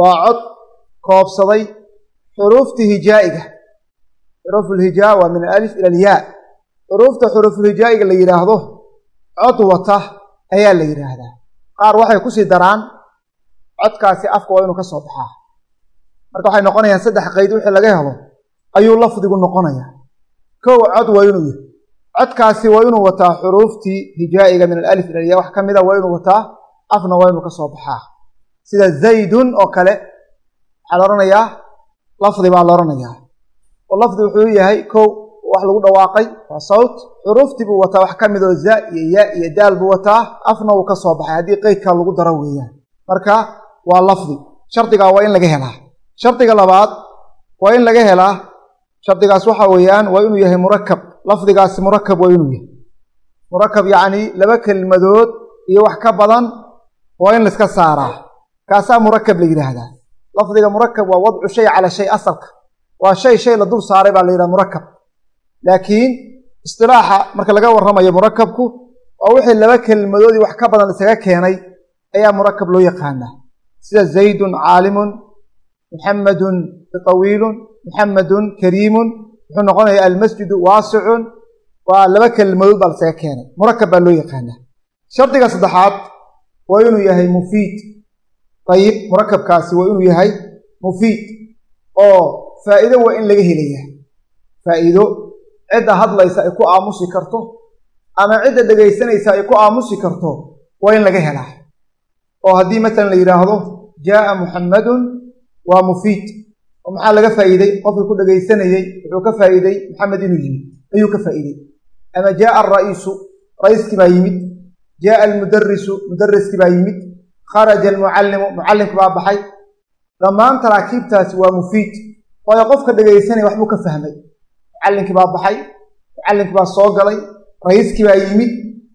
waa cod koobsaday xuruuftii hijaa'iga xuruufulhijaa waa min alif ila alyaa. Xuruufta xuruufulhijaa'iga la yidhaahdo cod wata ayaa la yidhaahdaa. Qaar waxay ku sii daraan codkaasi afka waa inuu ka soo baxaa. Marka waxay noqonayaan saddex qeyd wixii laga helo ayuu lafdigu noqonayaa. Kow cod waa inuu yahay codkaasi waa inuu wataa xuruuftii hijaa'iga min alif ila alyaa wax ka mida waa inuu wataa afna waa inuu ka soo baxaa. Sida zaydun oo kale waxaa la odhanayaa lafdi baa la odhanayaa oo lafdi wuxuu yahay kow wax lagu dhawaaqay waa sawt xuruuftii buu wataa wax ka mid oo za iyo ya iyo daal buu wataa afna wuu ka soo baxay haddii qeydkaa lagu daro weeyaan. Marka waa lafdi. Shardigaa waa in laga helaa. Shardiga labaad waa in laga helaa shardigaas waxa weeyaan waa inuu yahay murakab lafdigaasi murakab waa inuu yahay. Murakab yacni laba kelmadood iyo wax ka badan waa in laiska saaraa. Kaasaa murakab la yidhaahdaa. Lafdiga murakab waa wadcu shay cala shay asalka. Waa shay shay la dul saaray baa la yidhaha murakab laakiin istilaaxa marka laga warramayo murakabku waa wixii laba kelmadoodii wax ka badan isaga keenay ayaa murakab loo yaqaanaa. Sida zaydun caalimun muxamadun tawiilun muxamadun kariimun wuxuu noqonayaa almasjidu waasicun waa laba kelmadood baa laisaga keenay. Murakab baa loo yaqaanaa. Shardiga saddexaad waa inuu yahay mufiid. Ayib murakabkaasi waa inuu yahay mufiid. Oo faa'iido waa in laga helayaa. Faa'iido cidda hadlaysa ay ku aamusi karto ama cidda dhegaysanaysa ay ku aamusi karto waa in laga helaa. Oo haddii matalan la yidhaahdo jaaa muxammadun waa mufiid oo maxaa laga faa'iidey qofkii ku dhegaysanayey wuxuu ka faa'iidey maxamed inuu yimid. Ayuu ka faa'iidey ama jaaa alra'iisu ra'iiskii baa yimid. Jaaa almudarisu mudariskii baa yimid. Kharaja almucallimu mucallimki baa baxay. Dhammaan taraakiibtaasi waa mufiid. Waayo qofka dhegaysanaya waxbuu ka fahmay. Mucallinkii baa baxay mucallimkii baa soo galay ra'iiskii baa yimid.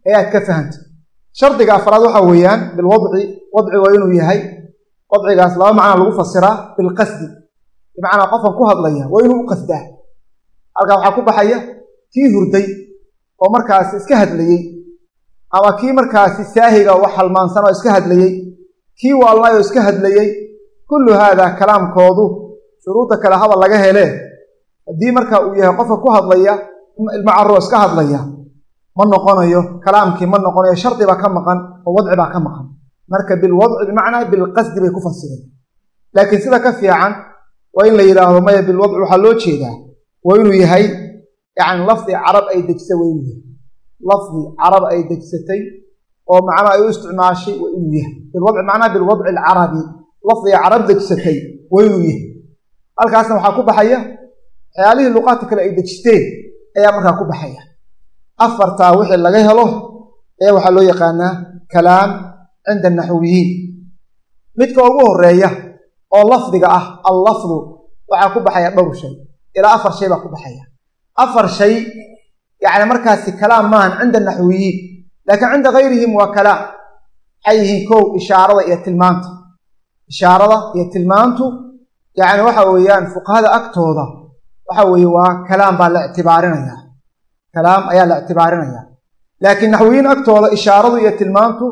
Ayaad ka fahantay shardiga afraad waxaa weeyaan bilwadci wadci waa inuu yahay. Wadcigaas laba macna lagu fasiraa bilqasdi bimacnaa qofkan ku hadlaya waa inuu u qasdaa. Halkaa waxaa ku baxaya kii hurday oo markaasi iska hadlayey ama kii markaasi saahiga wax halmaansan oo iska hadlayey kii waalnay oo iska hadlayey kullu haadaa kalaamkoodu shuruudda kale hadal laga helee haddii marka uu yahay qofka ku hadlaya ilmo iska hadlaya ma noqonayo kalaamkii ma noqonayo shardi baa ka maqan oo wadci baa ka maqan. Marka bilwadci bimacnaa bilqasdi bay ku fasireen. Laakiin sida ka fiican waa in la yidhaahdo maya bilwadci waxaa loo jeedaa waa inuu yahay yacni lafdi carab ay dejisa waa inuu lafdi carab ay degsatay oo macnaha ay u isticmaashay waa inuu yahay. Bilwadci macnaha bilwadci alcarabi lafdiga carab degsatay waa inuu yahay. Halkaasna waxaa ku baxaya waxyaalihii luqaadka kale ay dejisteen ayaa markaa ku baxaya. Afartaa wixii laga helo ayaa waxaa loo yaqaanaa kalaam cinda naxwiyiin. Midka ugu horreeya oo lafdiga ah allafdu waxaa ku baxaya dhowr shay. Ilaa afar shay baa ku baxaya. Afar shay yacni markaasi kalaam maahan cinda naxwiyiin laakiin cinda gayrihim waa kalaam. Waxay yihiin kow ishaarada iyo tilmaanta ishaarada iyo tilmaantu yacni waxa weeyaan fuqahada agtooda waxa weeye waa kalaam baa la ictibaarinaya kalaam ayaa la ictibaarinaya laakiin naxwiyiin agtooda ishaaradu iyo tilmaantu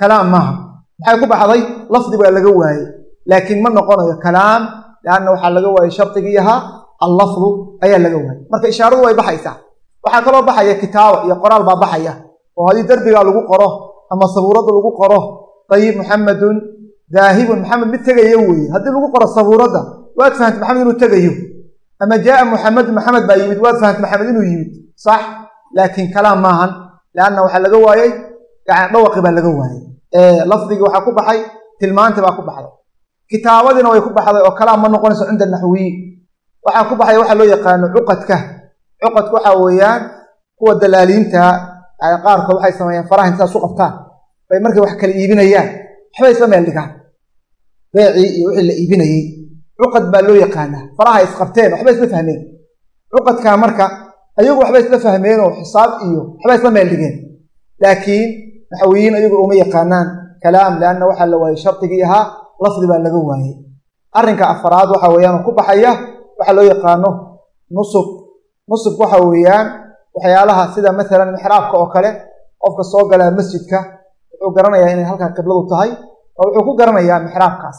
kalaam maaha. Maxay ku baxday? Lafdi baa laga waayey laakiin ma noqonayo kalaam lianna waxaa laga waayey shardigii ahaa allafdu ayaa laga waayey marka ishaaradu way baxaysaa. Waxaa kaloo baxaya kitaaba iyo qoraal baa baxaya. Oo haddii derbigaa lagu qoro ama sabuuradda lagu qoro dayib muxamedun daahibun maxamed mid tegayo weeye. Haddii lagu qoro sabuuradda waad fahamtay maxamed inuu tegayo. Ama jaaa muxamedun maxamed baa yimid waad fahamtay maxamed inuu yimid. Sax laakiin kalaam maahan lianna waxaa laga waayey dhawaqi baa laga waayey lafdigii waxaa ku baxay tilmaanti baa ku baxday kitaabadiina way ku baxday oo kalaam ma noqonayso cinda naxwiyiin waxaa ku baxaya waxaa loo yaqaano cuqadka. Cuqadka waxaa weeyaan kuwa dalaaliinta qaarkood waxay sameeyaan faraha intaas u qabtaan. Bay markay wax kala iibinayaan. Waxbay isla meel dhigaan beecii iyo wixii la iibinayey cuqad baa loo yaqaanaa faraha isqabteen waxbay isla fahmeen. Cuqadkaa marka ayagu waxbay isla fahmeen oo xisaab iyo waxbay isla meel dhigeen. Laakiin naxwiyiin ayagu uma yaqaanaan kalaam lianna waxaa la waayey shardigii ahaa lafdi baa laga waayey. Arrinka afaraad waxa weeyaan ku baxaya waxaa loo yaqaano nusub nusub waxa weeyaan waxyaalaha sida masalan mixraabka oo kale qofka soo galaa masjidka wuxuu garanayaa inay halkaa qibladu tahay oo wuxuu ku garanayaa mixraabkaas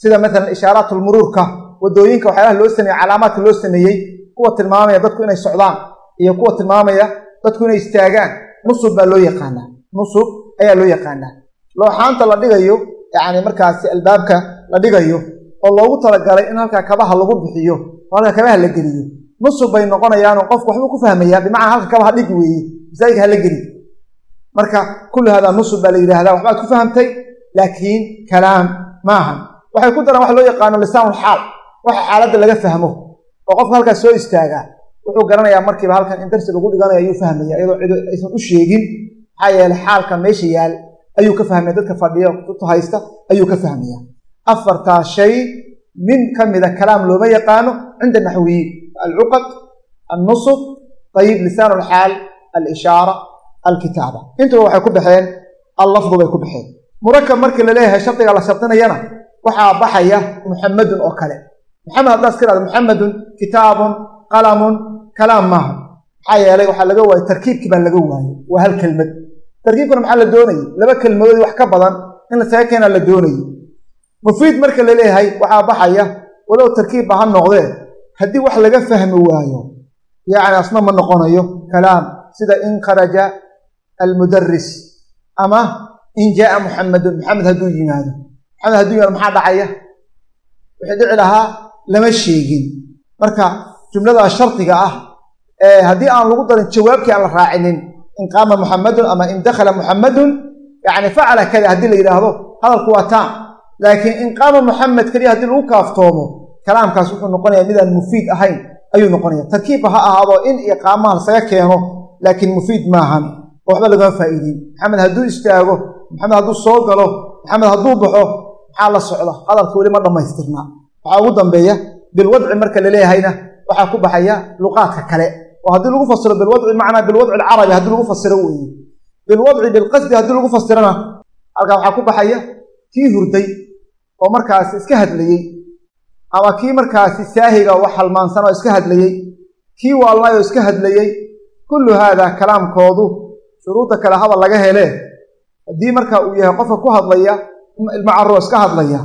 sida masalan ishaaraatulmuruurka waddooyinka waxyaalaha loo sameeyey calaamaadka loo sameeyey kuwa tilmaamaya dadku inay socdaan iyo kuwa tilmaamaya dadku inay istaagaan. Nusub baa loo yaqaanaa. Nusub ayaa loo yaqaanaa. Looxaanta la dhigayo yacni markaasi albaabka la dhigayo oo loogu talagalay in halkaa kabaha lagu bixiyo oo halkaa kabaha la geliyo. Nusub bay noqonayaanoo qofku waxbuu ku fahmayaa bimacnaa halka kabaha dhig weeye masaajidka hala geli. Marka kulli hadaa nusub baa la yidhahdaa waxbaad ku fahamtay? Laakiin kalaam maahan waxay ku daraan waxa loo yaqaano lisaanulxaal waxa xaaladda laga fahmo. Oo qofka halkaas soo istaagaa wuxuu garanayaa markiiba halkan in darsi lagu dhiganayo ayuu fahmaya iyadoo cid aysan u sheegin. Maxaa yeeley xaalka meesha yaal ayuu ka fahmaya dadka fadhiya kutubta haysta ayuu ka fahmaya afartaa shay min ka mida kalaam looma yaqaano cinda naxwiyiin alcuqad alnusub ayib lisaan alxaal alishaara alkitaaba. Intuba waxay ku baxeen allafdu bay ku baxeen. Murakab markii la leeyahay shardiga la shardinayana waxaa baxaya muxamadun oo kale. Muxamed haddaad iska dhahdo muxamedun kitaabun qalamun kalaam maaha. Maxaa yeelay waxaa laga waayey tarkiibkii baa laga waayey waa hal kelmad tarkiibkuna maxaa la doonayey laba kelmadoodii wax ka badan in lasaga keenaa la doonayey mufiid marka la leeyahay waxaa baxaya walow tarkiibba ha noqdee haddii wax laga fahmi waayo yacni asna ma noqonayo kalaam sida in kharaja almudaris ama in jaaa muxamedun maxamed hadduu yimaado. Maxamed hadduu yimaado maxaa dhacaya? Wixii dhici lahaa lama sheegin. Marka jumladaa shardiga ah haddii aan lagu darin jawaabkii aan la raacinin in qaama muxamadun ama in dakhala muxamadun yani facala kada haddii la yidhaahdo hadalku waa taam laakiin in qaama muxamed keliya haddii lagu kaaftoomo kalaamkaas wuxuu noqonaya midaan mufiid ahayn ayuu noqonaya tarkiibba ha ahaado in iyo qaamaha lasaga keeno laakiin mufiid maahan oo waxba lagama faa'iideyn maxamed hadduu istaago maxamed hadduu soo galo maxamed hadduu baxo maxaa la socda? Hadalka weli ma dhammaystirnaa waxaa ugu dambeeya bilwadci marka la leeyahayna waxaa ku baxaya luqaadka kale oo haddii lagu fasiro bilwadci macnaa bilwadci alcarabi haddii lagu fasiro weeye bilwadci bilqasdi haddii lagu fasirana halkaa waxaa ku baxaya kii hurday oo markaasi iska hadlayey ama kii markaasi saahiga wax halmaansan oo iska hadlayey kii waalnay oo iska hadlayey kullu haadaa kalaamkoodu shuruudda kale haba laga helee. Haddii marka uu yahay qofka ku hadlaya ilmo carruur iska hadlaya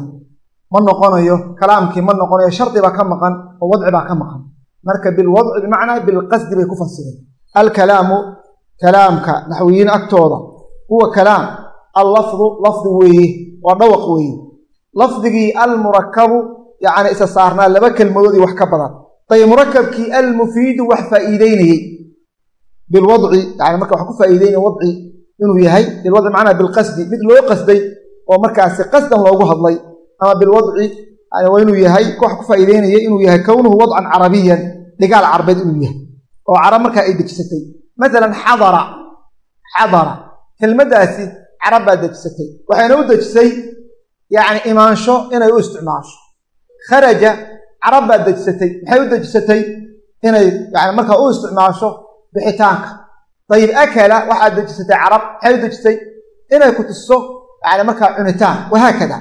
ma noqonayo kalaamkii ma noqonayo shardi baa ka maqan oo wadci baa ka maqan marka bilwadci bimacnaa bilqasdi bay ku fasireen alkalaamu kalaamka naxwiyiin agtooda. Huwa kalaam allafdu lafdi weeye waa dhawaq weeye lafdigii almurakabu yacni isa saarnaa laba kelmadoodii wax ka badan. Day murakabkii almufiidu wax faa'iideynayey bilwadci yani marka wax ku faa'iideynaya wadci inuu yahay bilwadci macnaa bilqasdi mid loo qasday oo markaasi qasdan loogu hadlay ama bilwadci waa inuu yahay wax ku faa'iideynaya inuu yahay kownuhu wadcan carabiyan dhigaal carbeed inuu yahay oo carab markaa ay dejisatay. Masalan xadara xadara. Kelmaddaasi carab baa dejisatay. Waxayna u dejisay yacni imaansho inay u isticmaasho. Kharaja carab baa dejisatay. Maxay u dejisatay inay yani markaa u isticmaasho bixitaanka. Dayib akala waxaad dejisatay carab. Maxay u dejisay inay ku tusto yani markaa cunitaan. Wahaakada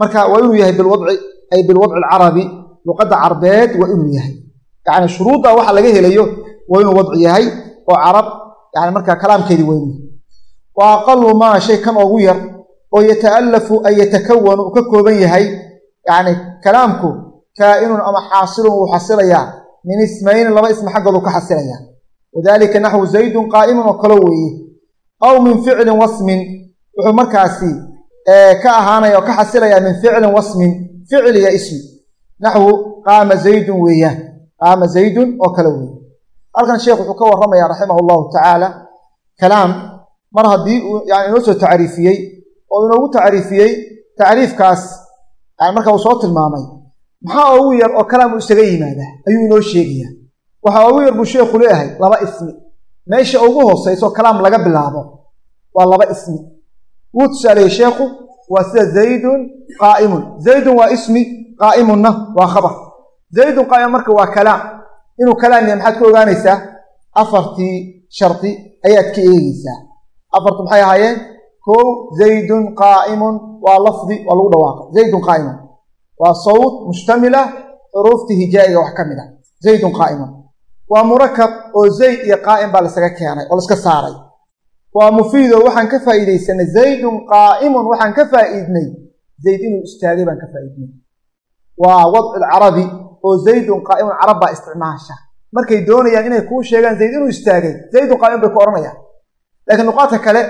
marka waa inuu yahay bilwadci ay bilwadci alcarabi luqadda carbeed waa inuu yahay yani shuruudda waxa laga helayo waa inuu wadci yahay oo carab yani markaa kalaamkeedii yahay. Wa aqalu maa shay kan ugu yar oo yata'allafu ay yatakawanu uu ka kooban yahay yacni kalaamku kaa'inun ama xaasilun wuu xasilayaa min ismayni laba ismi xaggoodu ka xasilayaa wadalika naxwu zaydun qaa'imun oo kalo weeye. Aw min ficlin wasmin wuxuu markaasi ka ahaanaya oo ka xasilayaa min ficlin wasmin ficil iyo ismi. Naxwu qaama zaydun weeyaan qaama zaydun oo kale weeye halkan sheekh wuxuu ka warramaya raximah allahu tacaala kalaam. Mar haddii uu yani inoo soo tacriifiyey oo inoogu tacriifiyey tacriifkaas yani marka uu soo tilmaamay maxaa ugu yar oo kalaam uu isaga yimaadaa? Ayuu inoo sheegayaa. Waxaa ugu yar buu sheekhu leeyahay laba ismi. Meesha ugu hoosayso kalaam laga bilaabo waa laba ismi. Wuu tusaaleeyey sheekhu waa sida zaydun qaa'imun. Zaydun waa ismi qaa'imunna waa khabar zaydun qaa'imun marka waa kalaam inuu kalaam yahay maxaad ka ogaanaysaa? Afartii shardi ayaad ka eegeysaa afartu maxay ahaayeen? Kow zaydun qaa'imun. Waa lafdi waa lagu dhawaaqay zaydun qaa'imun. Waa sawt mushtamila xuruuftii hijaa'iga wax ka mid a zaydun qaa'imun. Waa murakab oo zayd iyo qaa'im baa laisaga keenay oo laiska saaray. Waa mufiidoo waxaan ka faa'iidaysanay zaydun qaa'imun waxaan ka faa'iidnay. Zayd inuu istaagay baan ka faa'iidnay. Waa wadci lcarabi oo zaydun qaa'imun carab baa isticmaasha. Markay doonayaan inay kuu sheegaan zayd inuu istaagay. Zaydun qaa'imun bay ku odhanayaan. Laakiin luqaadka kale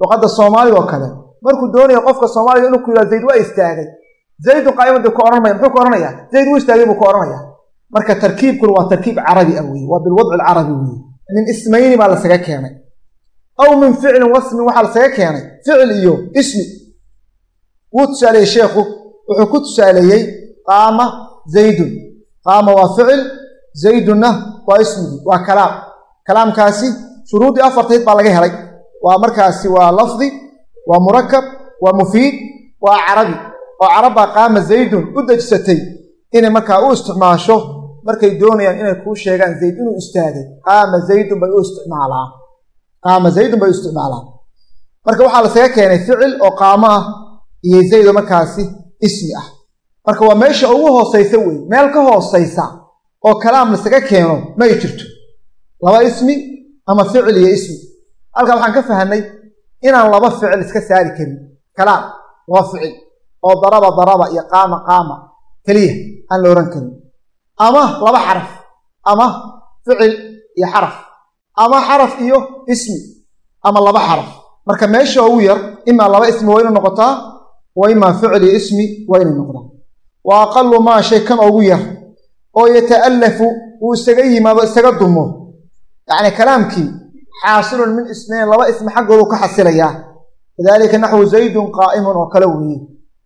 luqadda soomaalida oo kale markuu doonayo qofka soomaaliga inuu ku yidhahdo zayd waa istaagay. Zaydun qaa'imun bay ku odhanmaya muxuu ku odhanayaa zayd wuu istaagay buu ku odhanaya. Marka tarkiibkuna waa tarkiib carabi ah weye waa bilwadci alcarabi weye min ismayni baa lasaga keenay. Aw min ficlin wasmin waxaa lasaga keenay. Ficil iyo ismi. Wuu tusaaleeyey sheekhu wuxuu ku tusaaleeyey qaama zaydun qaama waa ficil zaydunna waa ismigii waa kalaam. Kalaamkaasi shuruudii afartayd baa laga helay. Waa markaasi waa lafdi waa murakab waa mufiid waa carabi. Oo carabbaa qaama zaydun u dejisatay inay markaa u isticmaasho markay doonayaan inay kuu sheegaan zayd inuu istaagay. Qaama zaydun bay u isticmaalaan. Qaama zaydun bay u isticmaalaan. Marka waxaa lasaga keenay ficil oo qaamo ah iyo zaydoo markaasi ismi ah marka waa meesha ugu hoosaysa wey meel ka hoosaysa oo kalaam lasaga keeno may jirto. Laba ismi ama ficil iyo ismi. Halkaa waxaan ka fahanay inaan laba ficil iska saari karin. Kalaam laba ficil oo daraba daraba iyo qaama qaama. Keliya aan la ohan karin. Ama laba xaraf ama ficil iyo xaraf ama xaraf iyo ismi ama laba xaraf. Marka meesha ugu yar imaa laba ismi waa inay noqotaa wa imaa ficil iyo ismi waa inay noqdaa wa aqalu maa shay kan ugu yar. Oo yata'allafu uu isaga yimaado isaga dumo. Yacni kalaamkii xaasilun min isnayn laba ismi xaggoodu ka xasilayaa. Kadalika naxwu zaydun qaa'imun oo kale weeye.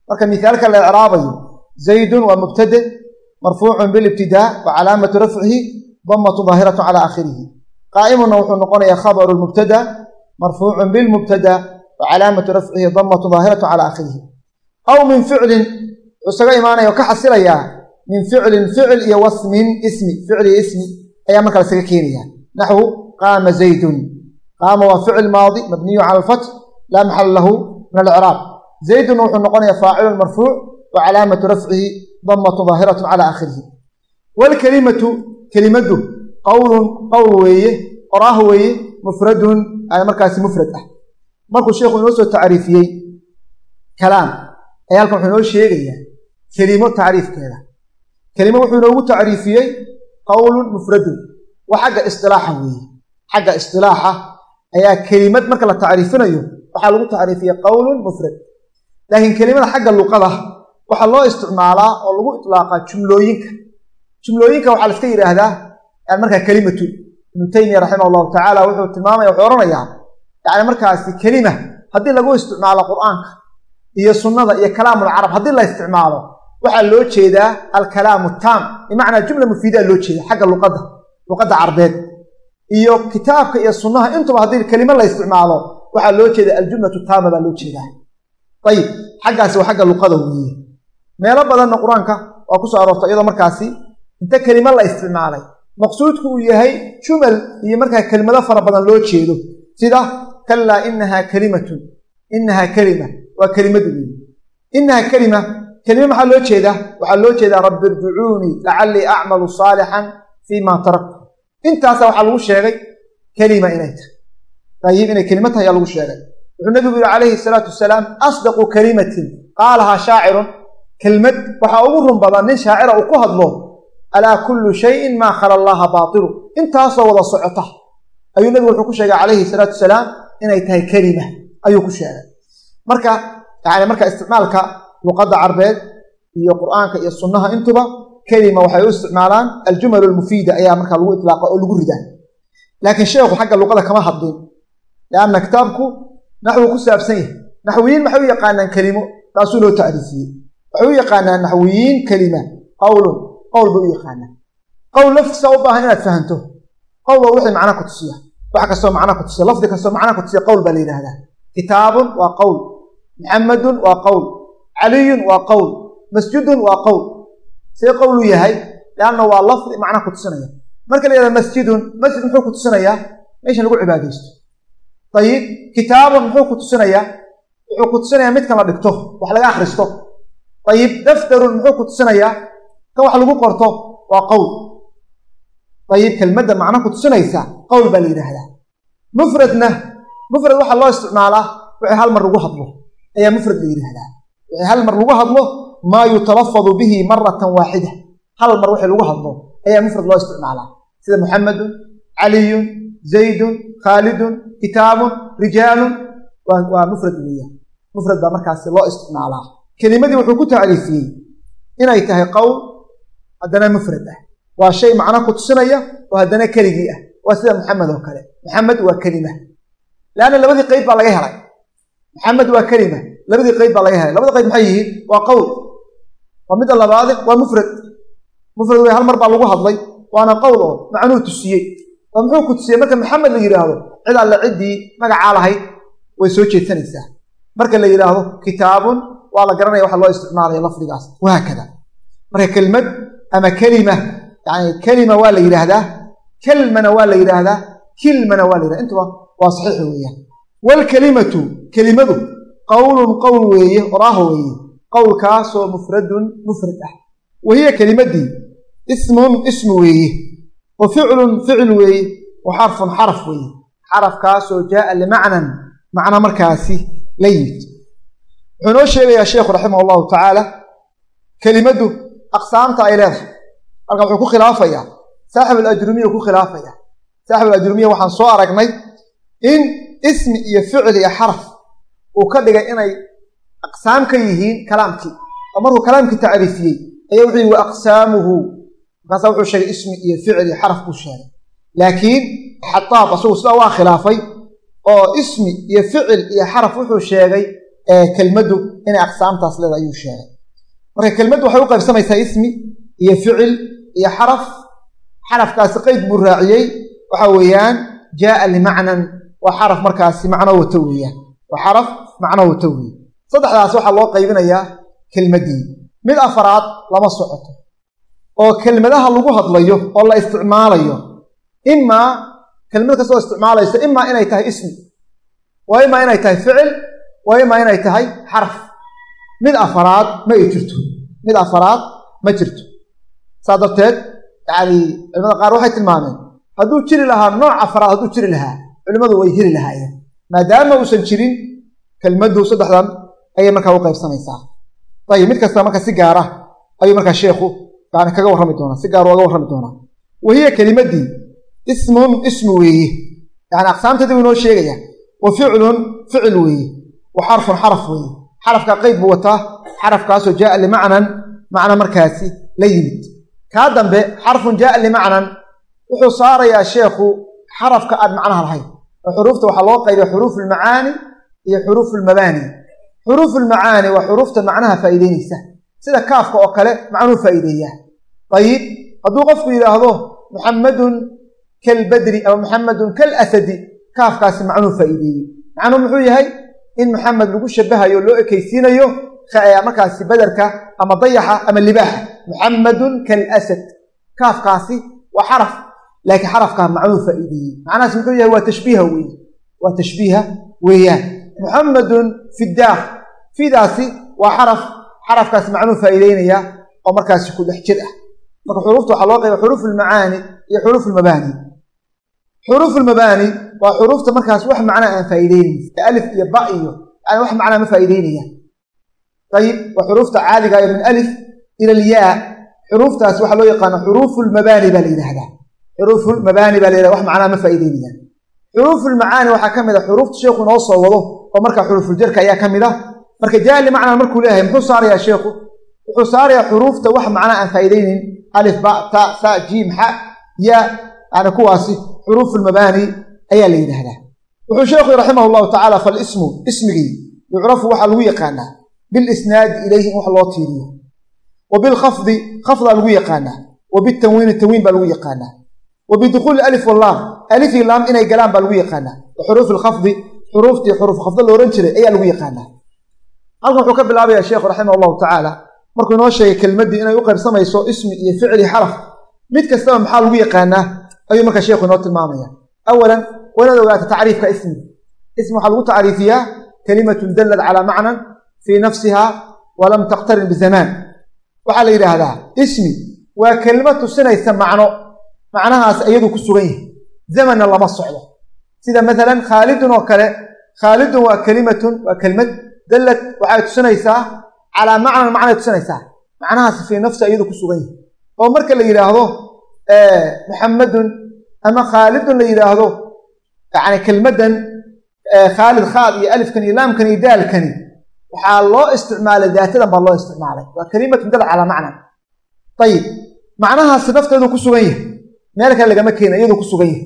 Marka mithaalka la icraabayo zaydun waa mubtade marfuucun bilibtidaa wa calaamatu rafcihi damatu daahiratu cala aakhirihi. Qaa'imunna wuxuu noqonayaa khabaru lmubtada marfuucun bilmubtada wa calaamatu rafcihi damatu daahiratu cala aakhirihi. Aw min ficlin isaga imaanaya oo ka xasilayaa min ficlin ficil iyo wasmin ismi ficil iyo ismi ayaa markaa lasaga keenaya. Naxwu qaama zaydun. Qaama waa ficil maadi mabniyu cala alfatx laa maxala lahu min alciraab zaydunna wuxuu noqonayaa faacilun marfuuc wa calaamatu rafcihi damatu daahiratu cala aakhirihi. Waalkelimatu kelimaddu qowlun qowl weeye oraah weeye mufradun markaasi mufrad ah. Markuu sheekhu inoo soo tacriifiyey kalaam ayaa halkan wuxuu inoo sheegayaa kelimo tacriifkeeda kelimo wuxuu inoogu tacriifiyey qowlun mufradun. Waa xagga istilaaxa weeye. Xagga istilaaxa ayaa kelimad marka la tacriifinayo waxaa lagu tacriifiyey qowlun mufrad. Laakiin kelimada xagga luqada waxaa loo isticmaalaa oo lagu itlaaqaa jumlooyinka. Jumlooyinka waxaa la iska yidhaahdaa markaa kelimatu ibnu taymiya raximah allahu tacaala wuxuu tilmaamaya wuxuu odhanayaa yani markaasi kelima haddii lagu isticmaalo qur'aanka iyo sunnada iyo kalaamulcarab haddii la isticmaalo waxaa loo jeedaa alkalaamu taam. Bimacnaa jumla mufiidaa loo jeeda xagga luqadda luqadda carbeed. Iyo kitaabka iyo sunnaha intuba haddii kelimo la isticmaalo waxaa loo jeeda aljumlatu taama baa loo jeedaa. Ayib xaggaasi waa xagga luqada weeye. Meelo badanna qur'aanka waa ku soo aroortay iyadoo markaasi inta kelimo la isticmaalay maqsuudku uu yahay jumal iyo markaa kelimado fara badan loo jeedo. Sida kallaa inahaa kalimatun inahaa kelima waa kelimadu weeye. Inahaa kelima kelime maxaa loo jeedaa? Waxaa loo jeedaa rabbi irjicuunii lacallii acmalu saalixan fii ma taraktu. Intaasa waxaa lagu sheegay kelima inay tahay. Ayib inay kelimo tahay ayaa lagu sheegay. Wuxuu nabigu yihi calayhi salaatu wasalaam asdaqu kalimatin. Qaalahaa shaacirun. Kelmad waxaa ugu run badan nin shaacira uu ku hadlo alaa kullu shayin maa khala allaaha baatilu. Intaasoo wada socota. Ayuu nebigu wuxuu ku sheegay calayhi salaatu wasalaam inay tahay kelima. Ayuu ku sheegay. Marka yani marka isticmaalka luqadda carbeed iyo qur'aanka iyo sunnaha intuba kelima waxay u isticmaalaan aljumal almufiida ayaa markaa lagu itlaaqa oo lagu ridaa. Laakiin sheekhu xagga luqada kama hadlin lianna kitaabku naxwu ku saabsan yahay. Naxwiyiin maxay u yaqaanaan kelimo taasuu loo tacriifiyey waxay u yaqaanaan naxwiyiin kelima qowlun qowl bay u yaqaanaan qowl laftiisa u baahan inaad fahanto. Qowl waa wixii macna ku tusiya. Wax kastoo macna ku tusiya. Lafdi kastoo macna ku tusiya qowl baa la yidhahdaa kitaabun waa qowl. Muxamadun waa qowl caliyun waa qowl masjidun waa qowl see qowlu yahay? Leanna waa lafdi macna ku tusinaya marka la yihahda masjidun masjid muxuu ku tusinayaa meeshan lagu cibaadaysto. Ayib kitaabun muxuu ku tusinayaa wuxuu ku tusinayaa midkan la dhigto wax laga akhristo. Ayib daftarun muxuu ku tusinayaa kan wax lagu qorto waa qowl ayib kelmadda macno ku tusinaysa qowl baa la yidhaahdaa. Mufradna mufrad waxaa loo isticmaalaa wixii hal mar lagu hadlo. Ayaa mufrad la yidhaahdaa hal mar lagu hadlo? Maa yutalafadu bihi maratan waaxida hal mar wixii lagu hadlo ayaa mufrad loo isticmaalaa. Sida muxamedun caliyun zaydun khaalidun kitaabun rijaalun. Waa mufrad weeyaan mufrad baa markaasi loo isticmaalaa. Kelimadii wuxuu ku tacriifiyey inay tahay qowl haddana mufrad ah. Waa shay macno ku tusinaya oo haddana keligii ah. Waa sida muxamed oo kale. Muxamed waa kelima leanna labadii qeyd baa laga helay. Muxamed waa kelima labadii qeyd baa laga helay. Labada qeyd maxay yihiin? Waa qowl waa midda labaade waa mufrad. Mufrad wey hal mar baa lagu hadlay. Waana qowl oo macnuu tusiyey. Oo muxuu ku tusiyey? Marka maxamed la yidhaahdo cid alle ciddii magacaa lahayd way soo jeedsanaysaa marka la yidhaahdo kitaabun waa la garanaya waxa loo isticmaalaya lafdigaas. Wahaakada marka kelmad ama kelima yani kelima waa la yidhaahdaa kelmana waa la yidhaahdaa kilmana waa la yidhahda intuba waa saxiix weeyaan. Waalkelimatu kelimadu qowlun qowl weeye oraaho weeye qowlkaasoo mufradun mufrad ah. Wahiya kelimadii ismun ismu weeye wa ficlun ficil weeye wa xarfun xaraf weeye. Xarafkaasoo jaaa limacnan macna markaasi la yimid. Wuxuu noo sheegayaa sheekhu raximah allahu tacaala kelimaddu aqsaamta ay leedahay. Halkan wuxuu ku khilaafayaa saaxib alajrumiya ku khilaafaya saaxib alajrumiya waxaan soo aragnay in ismi iyo ficil iyo xaraf uu ka dhigay inay aqsaam ka yihiin kalaamkii. Oo markuu kalaamkii tacriifiyey ayaa wuxuu yihi wa aqsaamuhu. Markaasa wuxuu sheegay ismi iyo ficil iyo xaraf buu sheegay. Laakiin xataab asagu sidaa waa khilaafay oo ismi iyo ficil iyo xaraf wuxuu sheegay kelmaddu inay aqsaamtaas leeda ayuu sheegay. Marka kelmaddu waxay u qaybsamaysaa ismi iyo ficil iyo xaraf. Xarafkaasi qeyd buu raaciyey waxa weeyaan jaaa limacnan waa xaraf markaasi macno wato weeyaan waa xaraf wato weeye saddexdaas waxaa loo qaybinayaa kelmaddii. Mid afaraad lama socoto oo kelmadaha lagu hadlayo oo la isticmaalayo imaa kelmad kastoo isticmaalayso imaa inay tahay ismi waa imaa inay tahay ficil waa imaa inay tahay xaraf. Mid afaraad ma ay jirto. Mid afaraad ma jirto. Saa darteed yani culimada qaar waxay tilmaameen hadduu jiri lahaa nooc afaraad hadduu jiri lahaa culimmadu way heli lahaayeen maadaama uusan jirin kelmaddu saddexdan ayay markaa u qaybsanaysaa. Ayib mid kasta marka si gaara ayuu markaa sheekhu yani kaga warrami doonaa si gaar uga warrami doonaa. Wahiya kelimaddii ismun ismu weeye yani aqsaamteedii buu inoo sheegaya. Wa ficlun ficil weeye wa xarfun xaraf weeye xarafkaa qeyd buu wataa xarafkaasoo jaaa limacnan macna markaasi la yimid. Kaa dambe xarfun jaaa limacnan wuxuu saarayaa sheekhu xarafka aan macnaha lahayn xuruufta waxaa loo qaybiya xuruufu lmacaani iyo xuruufu lmabaani xuruufu lmacaani waa xuruufta macnaha faa'iideynaysa sida kaafka oo kale macnuu faa'iideeyaa ayib hadduu qofku yidhaahdo muxammadun kalbadri ama muxammadun kalasadi kaafkaasi macnuu faa'iideeyey macnuu muxuu yahay in muxamed lagu shabahayo loo ekaysiinayo markaasi baderka ama dayaxa ama libaaxa muxammadun kalasad kaafkaasi waa xaraf laakiin xarafkaa macnuu faa'iideeyey macnahaas muxuu yahay waa tashbiiha weeye waa tashbiiha weeyaan muxammadun fidaar fidaasi waa xaraf xarafkaasi macnuu faa'iideynaya oo markaasi ku dhex jir ah marka xuruufta waxaa loo qayba xuruuf almacaani iyo xuruuf almabaani xuruuf almabaani waa xuruufta markaas wax macnaa aan faa'iideynayn alif iyo ba iyo yani wax macnaa ma faa'iideynayaan ayib waa xuruufta caadiga ee min alif ila alyaa xuruuftaas waxaa loo yaqaana xuruufu lmabaani baa la yidhahdaa xuruufu lmabaani baa la yidhahda wax macnaa ma faa'iideynayaan xuruufu lmacaani waxaa ka mid a xuruufta sheekhu inoo soo wado oo marka xuruufuljarka ayaa ka mid ah. Marka jaali macnaa markuu leeyahay muxuu saarayaa sheekhu wuxuu saarayaa xuruufta wax macnaa aan faa'iideynin alif ba ta sa jiim xa ya yani kuwaasi xuruufu lmabaani ayaa la yidhaahdaa. Wuxuu sheekhu raximah llahu tacaala falismu ismigii yucrafu waxaa lagu yaqaanaa. Bilisnaadi ilayhi in wax loo tiiriyo. Wa bilkhafdi khafdaa lagu yaqaanaa. Wa bitanwiini tanwiin baa lagu yaqaanaa wa bidukuuli alif wallaam alifii laam inay galaan baa lagu yaqaanaa. Wa xuruufi lkhafdi xuruuftii xuruuf khafdo la ohan jiray ayaa lagu yaqaanaa. Halkan wuxuu ka bilaabayaa sheekhu raximah allahu tacaala markuu inoo sheegay kelmaddii inay u qaybsamayso ismi iyo ficli xaraf mid kastaba maxaa lagu yaqaanaa? Ayuu marka sheekhu inoo tilmaamaya awalan waa inaad ogaata tacriifka ismiga ismi waxaa lagu tacriifiyaa kalimatun dallad calaa macnan fii nafsiha walam taqtarin bizamaan. Waxaa la yidhaahdaa ismi waa kelmad tusinaysa macno macnahaas iyadu ku sugan yahay. Zamanna lama socdo. Sida maalan khaalidun oo kale khaalidun waa kelimatun waa kelmad dallad waxay tusinaysaa calaa macnan macnay tusinaysaa. Macnahaas fii nafsi iyadu ku sugan yahay. Oo marka la yidhaahdo muxammadun ama khaalidun la yidhaahdo yani kelmaddan khaalid khaad iyo alifkan iyo laamkan iyo daalkani waxaa loo isticmaalay daatadan baa loo isticmaalay. Waa kalimatun dal calaa macnan. Ayib macnahaasi nafteedu ku sugan yahay meel kale lagama keena iyaduu ku sugan yahay.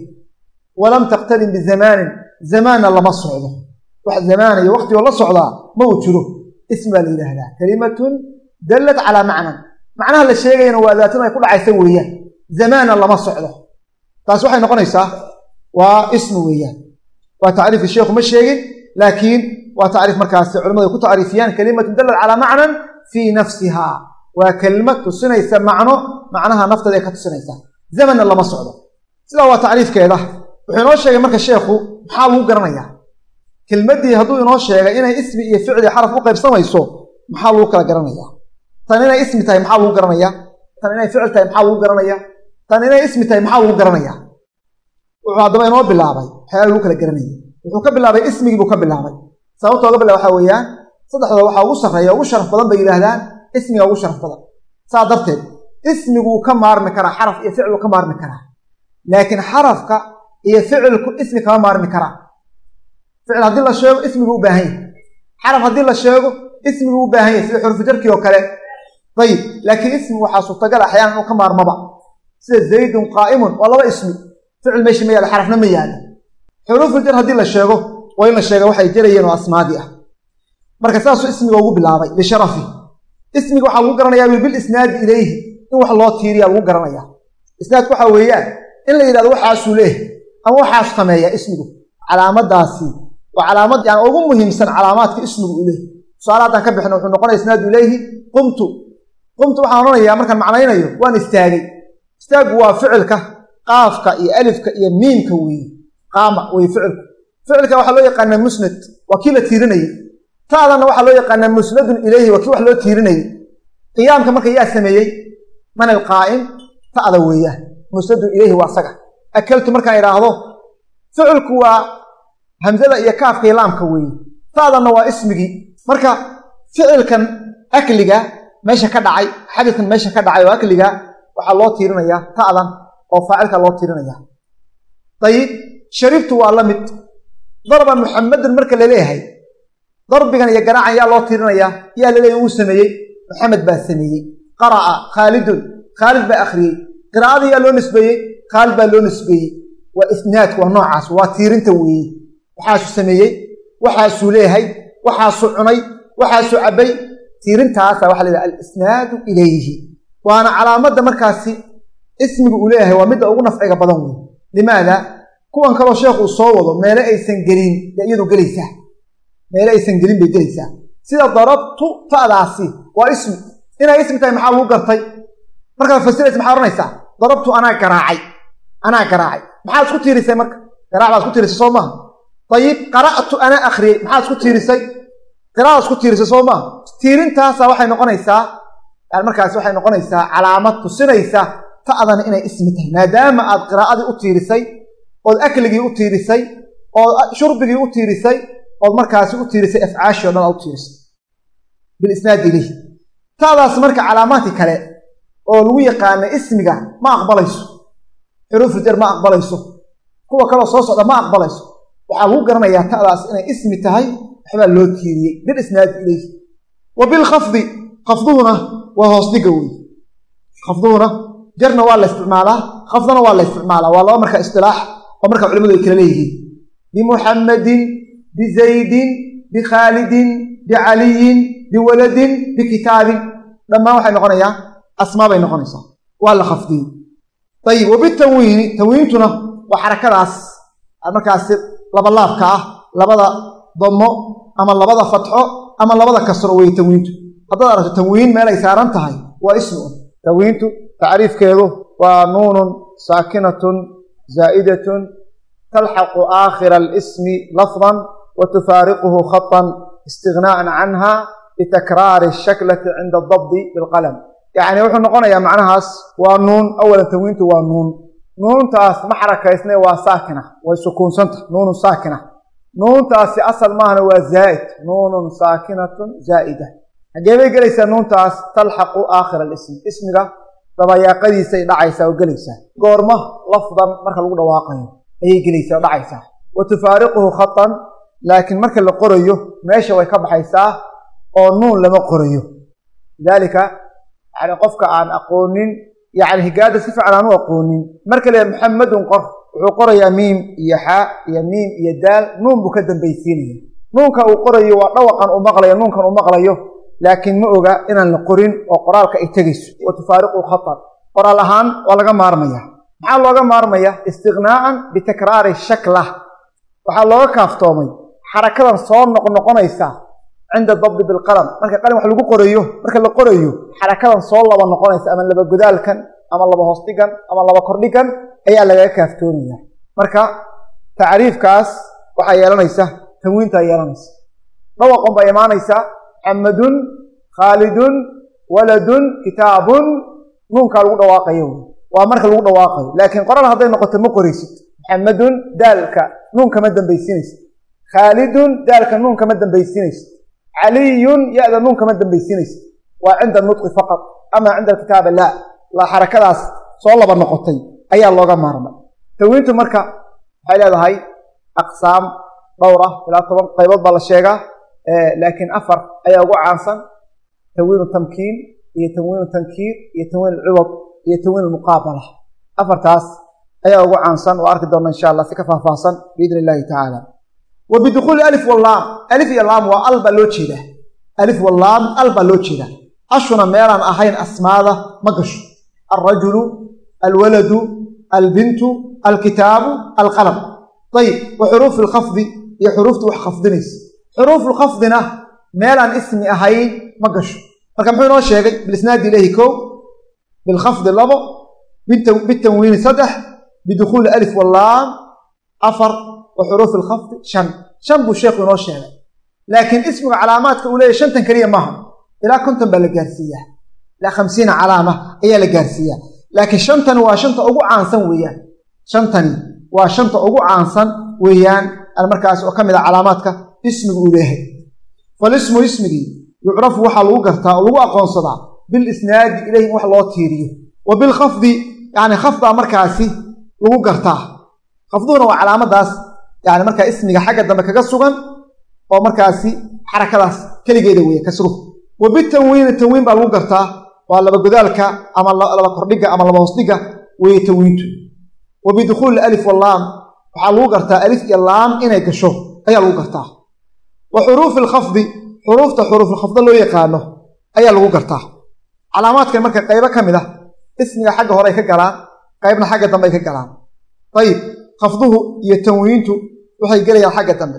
Walam taqtarin bizamaanin zamaanna lama socdo. Wax zamaana iyo waqtigoo la socdaa ma uu jiro. Ism baa la yidhaahdaa. Kalimatun dallat calaa macnan. Macnaha la sheegayana waa daatadan ay ku dhacaysa weeyaan. Zamaanna lama socdo. Taas waxay noqonaysaa waa ismi weeyaan. Waa tacriifki sheekhu ma sheegin laakiin waa tacriif markaasi culamadu ay ku tacriifiyaan. Kalimatun dallat calaa macnan fii nafsiha waa kelmad tusinaysa macno macnaha nafteeda ay ka tusinaysaa zamanna lama socdo. Sidaa waa tacriifkeeda. Wuxuu inoo sheegay marka sheekhu maxaa lagu garanayaa? Kelmaddii hadduu inoo sheegay inay ismi iyo ficli xaraf u qaybsamayso maxaa lagu kala garanayaa? Tan inay ismi tahay maxaa lagu garanayaa? Tan inay ficil tahay maxaa lagu garanayaa? Tan inay ismi tahay maxaa lagu garanayaa? Wuxuu haddaba inoo bilaabay waxyaala lagu kala garanayay wuxuu ka bilaabay ismigii buu ka bilaabay. Sababta oga bilaba waxaa weeyaan saddexdooda waxaa ugu sarreeya ugu sharaf badan bay yidhaahdaan ismiga ugu sharaf badan. Saa darteed ismiguu ka maarmi karaa xaraf iyo ficiluu ka maarmi karaa. Laakiin xarafka iyo ficilku ismi kama maarmi karaa. Ficil haddii la sheego ismiguu u baahan yahay. Xaraf haddii la sheego ismiguu u baahan yahay sida xurufujarkii oo kale. Dayib laakiin ismi waxaa suurtagal axyaanan inuu ka maarmaba. Sida zaydun qaa'imun waa laba ismi. Ficil meesha ma yaalo xarafna ma yaalo. Xuruufuljar haddii la sheego waa in la sheega waxay jarayeen oo asmaadii ah. Marka saasuu ismiga ugu bilaabay lisharafi ismiga waxaa lagu garanayaa bilisnaadi ilayhi in wax loo tiiriyaa lagu garanayaa isnaadku waxaa weeyaan in la yidhahdo waxaasuu leeh ama waxaasu sameeya ismigu calaamadaasi waa calaamad yani ugu muhiimsan calaamaadka ismigu uu leehy tusaale haddaan ka bixino wuxuu noqonaya isnaadu ilayhi qumtu. Qumtu waxaan odhanayaa markaan macnaynayo waan istaagay. Istaaggu waa ficilka qaafka iyo alifka iyo miimka weeye qaama weye ficilku. Ficilka waxaa loo yaqaanaa musnad waa kii la tiirinayey ta'danna waxaa loo yaqaanaa musnadun ilayhi waa kii wax loo tiirinayey qiyaamka marka yaa sameeyey man alqaa'im ta'da weeyaan musnadun ilayhi waa asaga akaltu markaan idhaahdo ficilku waa hamsada iyo kaafka laamka weeye ta'danna waa ismigii marka ficilkan akliga meesha ka dhacay xadidkan meesha ka dhacay oo akliga waxaa loo tiirinayaa ta'dan oo faacilka loo tiirinaya dayib sharibtu waa la mid. Darba muxamadun marka la leeyahay darbigan iyo garaacan yaa loo tiirinayaa. Yaa laleeyahy uu sameeyey. Maxamed baa sameeyey qara'a khaalidun khaalid baa akhriyey. Qiraa'adii yaa loo nisbeeyey khaalid baa loo nisbeeyey. Waa isnaadku waa noocaas waa tiirinta weeye waxaasuu sameeyey waxaasuu leeyahay waxaasuu cunay waxaasuu cabbay. Tiirintaasa waxa la yidhaha alisnaadu ilayhi. Waana calaamadda markaasi ismigu uu leeyahay waa midda ugu nafciga badan wey limaada kuwan kaloo sheekhu uu soo wado meele aysan gelin bay iyadu gelaysaa. Meele aysan gelin bay gelaysaa. Sida darabtu ta'daasi waa ismi inay ismi tahay maxaa lagu gartay? Markaad fasiraysa maxaad odhanaysaa darabtu anaa garaacay anaa garaacay maxaad isku tiirisay marka? Garaac baad isku tiirisay soo maaha ayib qara'tu anaa akhriyey maxaad isku tiirisay? Qiraa'ad isku tiirisay soo maaha tiirintaasa waxay noqonaysaa yani markaasi waxay noqonaysaa calaamad tusinaysa ta'dana inay ismi tahay. Maadaama aad qiraa'adii u tiirisay ood akligii u tiirisay ood shurbigii u tiirisay ood markaasi u tiirisay afcaashii o dhan aad u tiirisay. Bilisnaadi ilayh taadaas marka calaamaadka kale oo lagu yaqaana ismiga ma aqbalayso. Xuruufuljar ma aqbalayso. Kuwa kaleo soo socda ma aqbalayso. Waxaa lagu garanayaa ta'daas inay ismi tahay waxbaa loo tiiriyey bilisnaadi ilayh wa bilkhafdi khafduhuna waa hoos dhiga wey khafduhuna jarna waa la isticmaalaa khafdana waa la isticmaalaa. Waa laba marka istilaax oo marka culimadu ay kala leeyihiin. Bimuxammadin bizaydin bikhaalidin bicaliyin biwaladin bikitaabin dhammaan waxay noqonayaan asmaa bay noqonaysaa. Waa la khafdiyey. Ayib wabitanwiini tanwiintuna waa xarakadaas. Markaasi labalaabka ah labada damo ama labada fatxo ama labada kasro wey tanwiintu. Haddaad aragto tanwiin meel ay saaran tahay waa ismi un tanwiintu tacriifkeedu waa nuunun saakinatun zaa'idatun. Talxaqu aakhira alismi lafdan wa tufaariquhu khatan istignaa'an canha bitakraari shaklati cinda adabdi bilqalam yacni wuxuu noqonayaa macnahaas waa nuun awalan tanwiintu waa nuun. nuuntaas ma xarakaysne waa saakina way sukuunsanta nuunun saakina nuuntaasi asal maahana waa zaa'id nuunun saakinatun zaa'ida xaggee bay gelaysaa nuuntaas talxaqu aakhira alismi ismiga dabayaaqadiisay dhacaysaa oo gelaysaa goorma lafdan marka lagu dhawaaqayo ayay gelaysaa oo dhacaysaa wa tufaariquhu khatan laakiin marka la qorayo meesha way ka baxaysaa oo nuun lama qorayo. Lidaalika yani qofka aan aqoonin yani higaada si fiican aan u aqoonin. Marka le muxamadun qor wuxuu qorayaa miim iyo xaa iyo miim iyo daal nuun buu ka dambaysiinaya nuunka uu qorayo waa dhawaqan uu maqlayo nuunkan uu maqlayo laakiin ma oga inaan la qorin oo qoraalka ay tegayso wa tufaariqu khatan qoraal ahaan waa laga maarmaya. Maxaa looga maarmaya? Istiqnaa'an bitakraari shaklah waxaa looga kaaftoomay. Xarakadan soo noqnoqonaysa cinda dabdi bilqalam marka qalin wax lagu qorayo marka la qorayo xarakadan soo laba noqonaysa ama laba godaalkan ama laba hoosdhigan ama laba kordhigan ayaa lagaga kaaftoomaya marka tacriifkaas waxaa yeelanaysa tanwiintaa yeelanaysa dhawaqon baa imaanaysa muxamadun khaalidun waladun kitaabun nuunkaa lagu dhawaaqayo. waa marka lagu dhawaaqayo. laakiin qoral hadday noqoto ma qoraysid. muxamadun daalka nuun kama khaalidun daalka nuun kama caliyun ya-da nuun kama dambaysinaysid waa cinda nutqi faqad ama cinda alkitaaba laa. La xarakadaas soo laba noqotay ayaa looga maarmay. Tanwiintu marka waxay leedahay aqsaam dhowr ah ilaa toban qaybood baa la sheegaa. Laakiin afar ayaa ugu caansan. Tanwiinu tamkiin iyo tanwiinu tankiir iyo tanwiin alciwad iyo tanwiin almuqaabala. Afartaas ayaa ugu caansan. Oo arki doona insha allah si ka faahfaahsan biidn illahi tacaala wa bidukhuuli alif wallaam alif iyo laam waa al baa loo jeedaa alif wallaam al baa loo jeedaa ashuna meelaan ahayn asmaada ma gasho alrajulu alwaladu albintu alkitaabu alqalam ayib wa xuruufi alkhafdi iyo xuruufta wax khafdinaysa xuruufulkhafdina meelaan ismi ahayn ma gasho marka muxuu inoo sheegay bilisnaadi ilayhi kow bilkhafdi labo bitanwiini saddex bidukhuuli alif wallaam afar wa xuruufi alkhafdi shan shan buu sheekhu inoo sheegay laakiin ismiga calaamaadka uu leeyahy shantan keliya maaha ilaa konton baa la gaarsiiyaa ilaa khamsiina calaama ayaa la gaarsiiyaa laakiin shantani waa shanta ugu caansan weeyaan shantani waa shanta ugu caansan weeyaan markaas oo ka mid a calaamaadka ismigu uu leeyahay falismu ismigii yucrafu waxaa lagu gartaa oo lagu aqoonsadaa bilisnaadi ilayhi in wax loo tiiriyo wa bilkhafdi yani khafdaa lagu gartaa khafduhuna waa calaamadaas yani markaa ismiga xagga dambe kaga sugan oo markaasi xarakadaas keligeeda weeye kasru wa bitanwiini tanwiin baa lagu gartaa waa laba godaalka ama laba kordhiga ama laba hoosdhiga weeye tanwiintu. Wa bidukhuuli alif wallaam waxaa lagu gartaa alif iyo laam inay gasho ayaa lagu gartaa. Wa xuruufi alkhafdi xuruufta xuruufulkhafda loo yaqaano ayaa lagu gartaa. Calaamaadkan marka qaybo ka mid ah ismiga xagga hore ay ka galaan qaybna xagga dambe ay ka galaan. Ayib khafduhu iyo tanwiintu waxay gelayaan xagga dambe.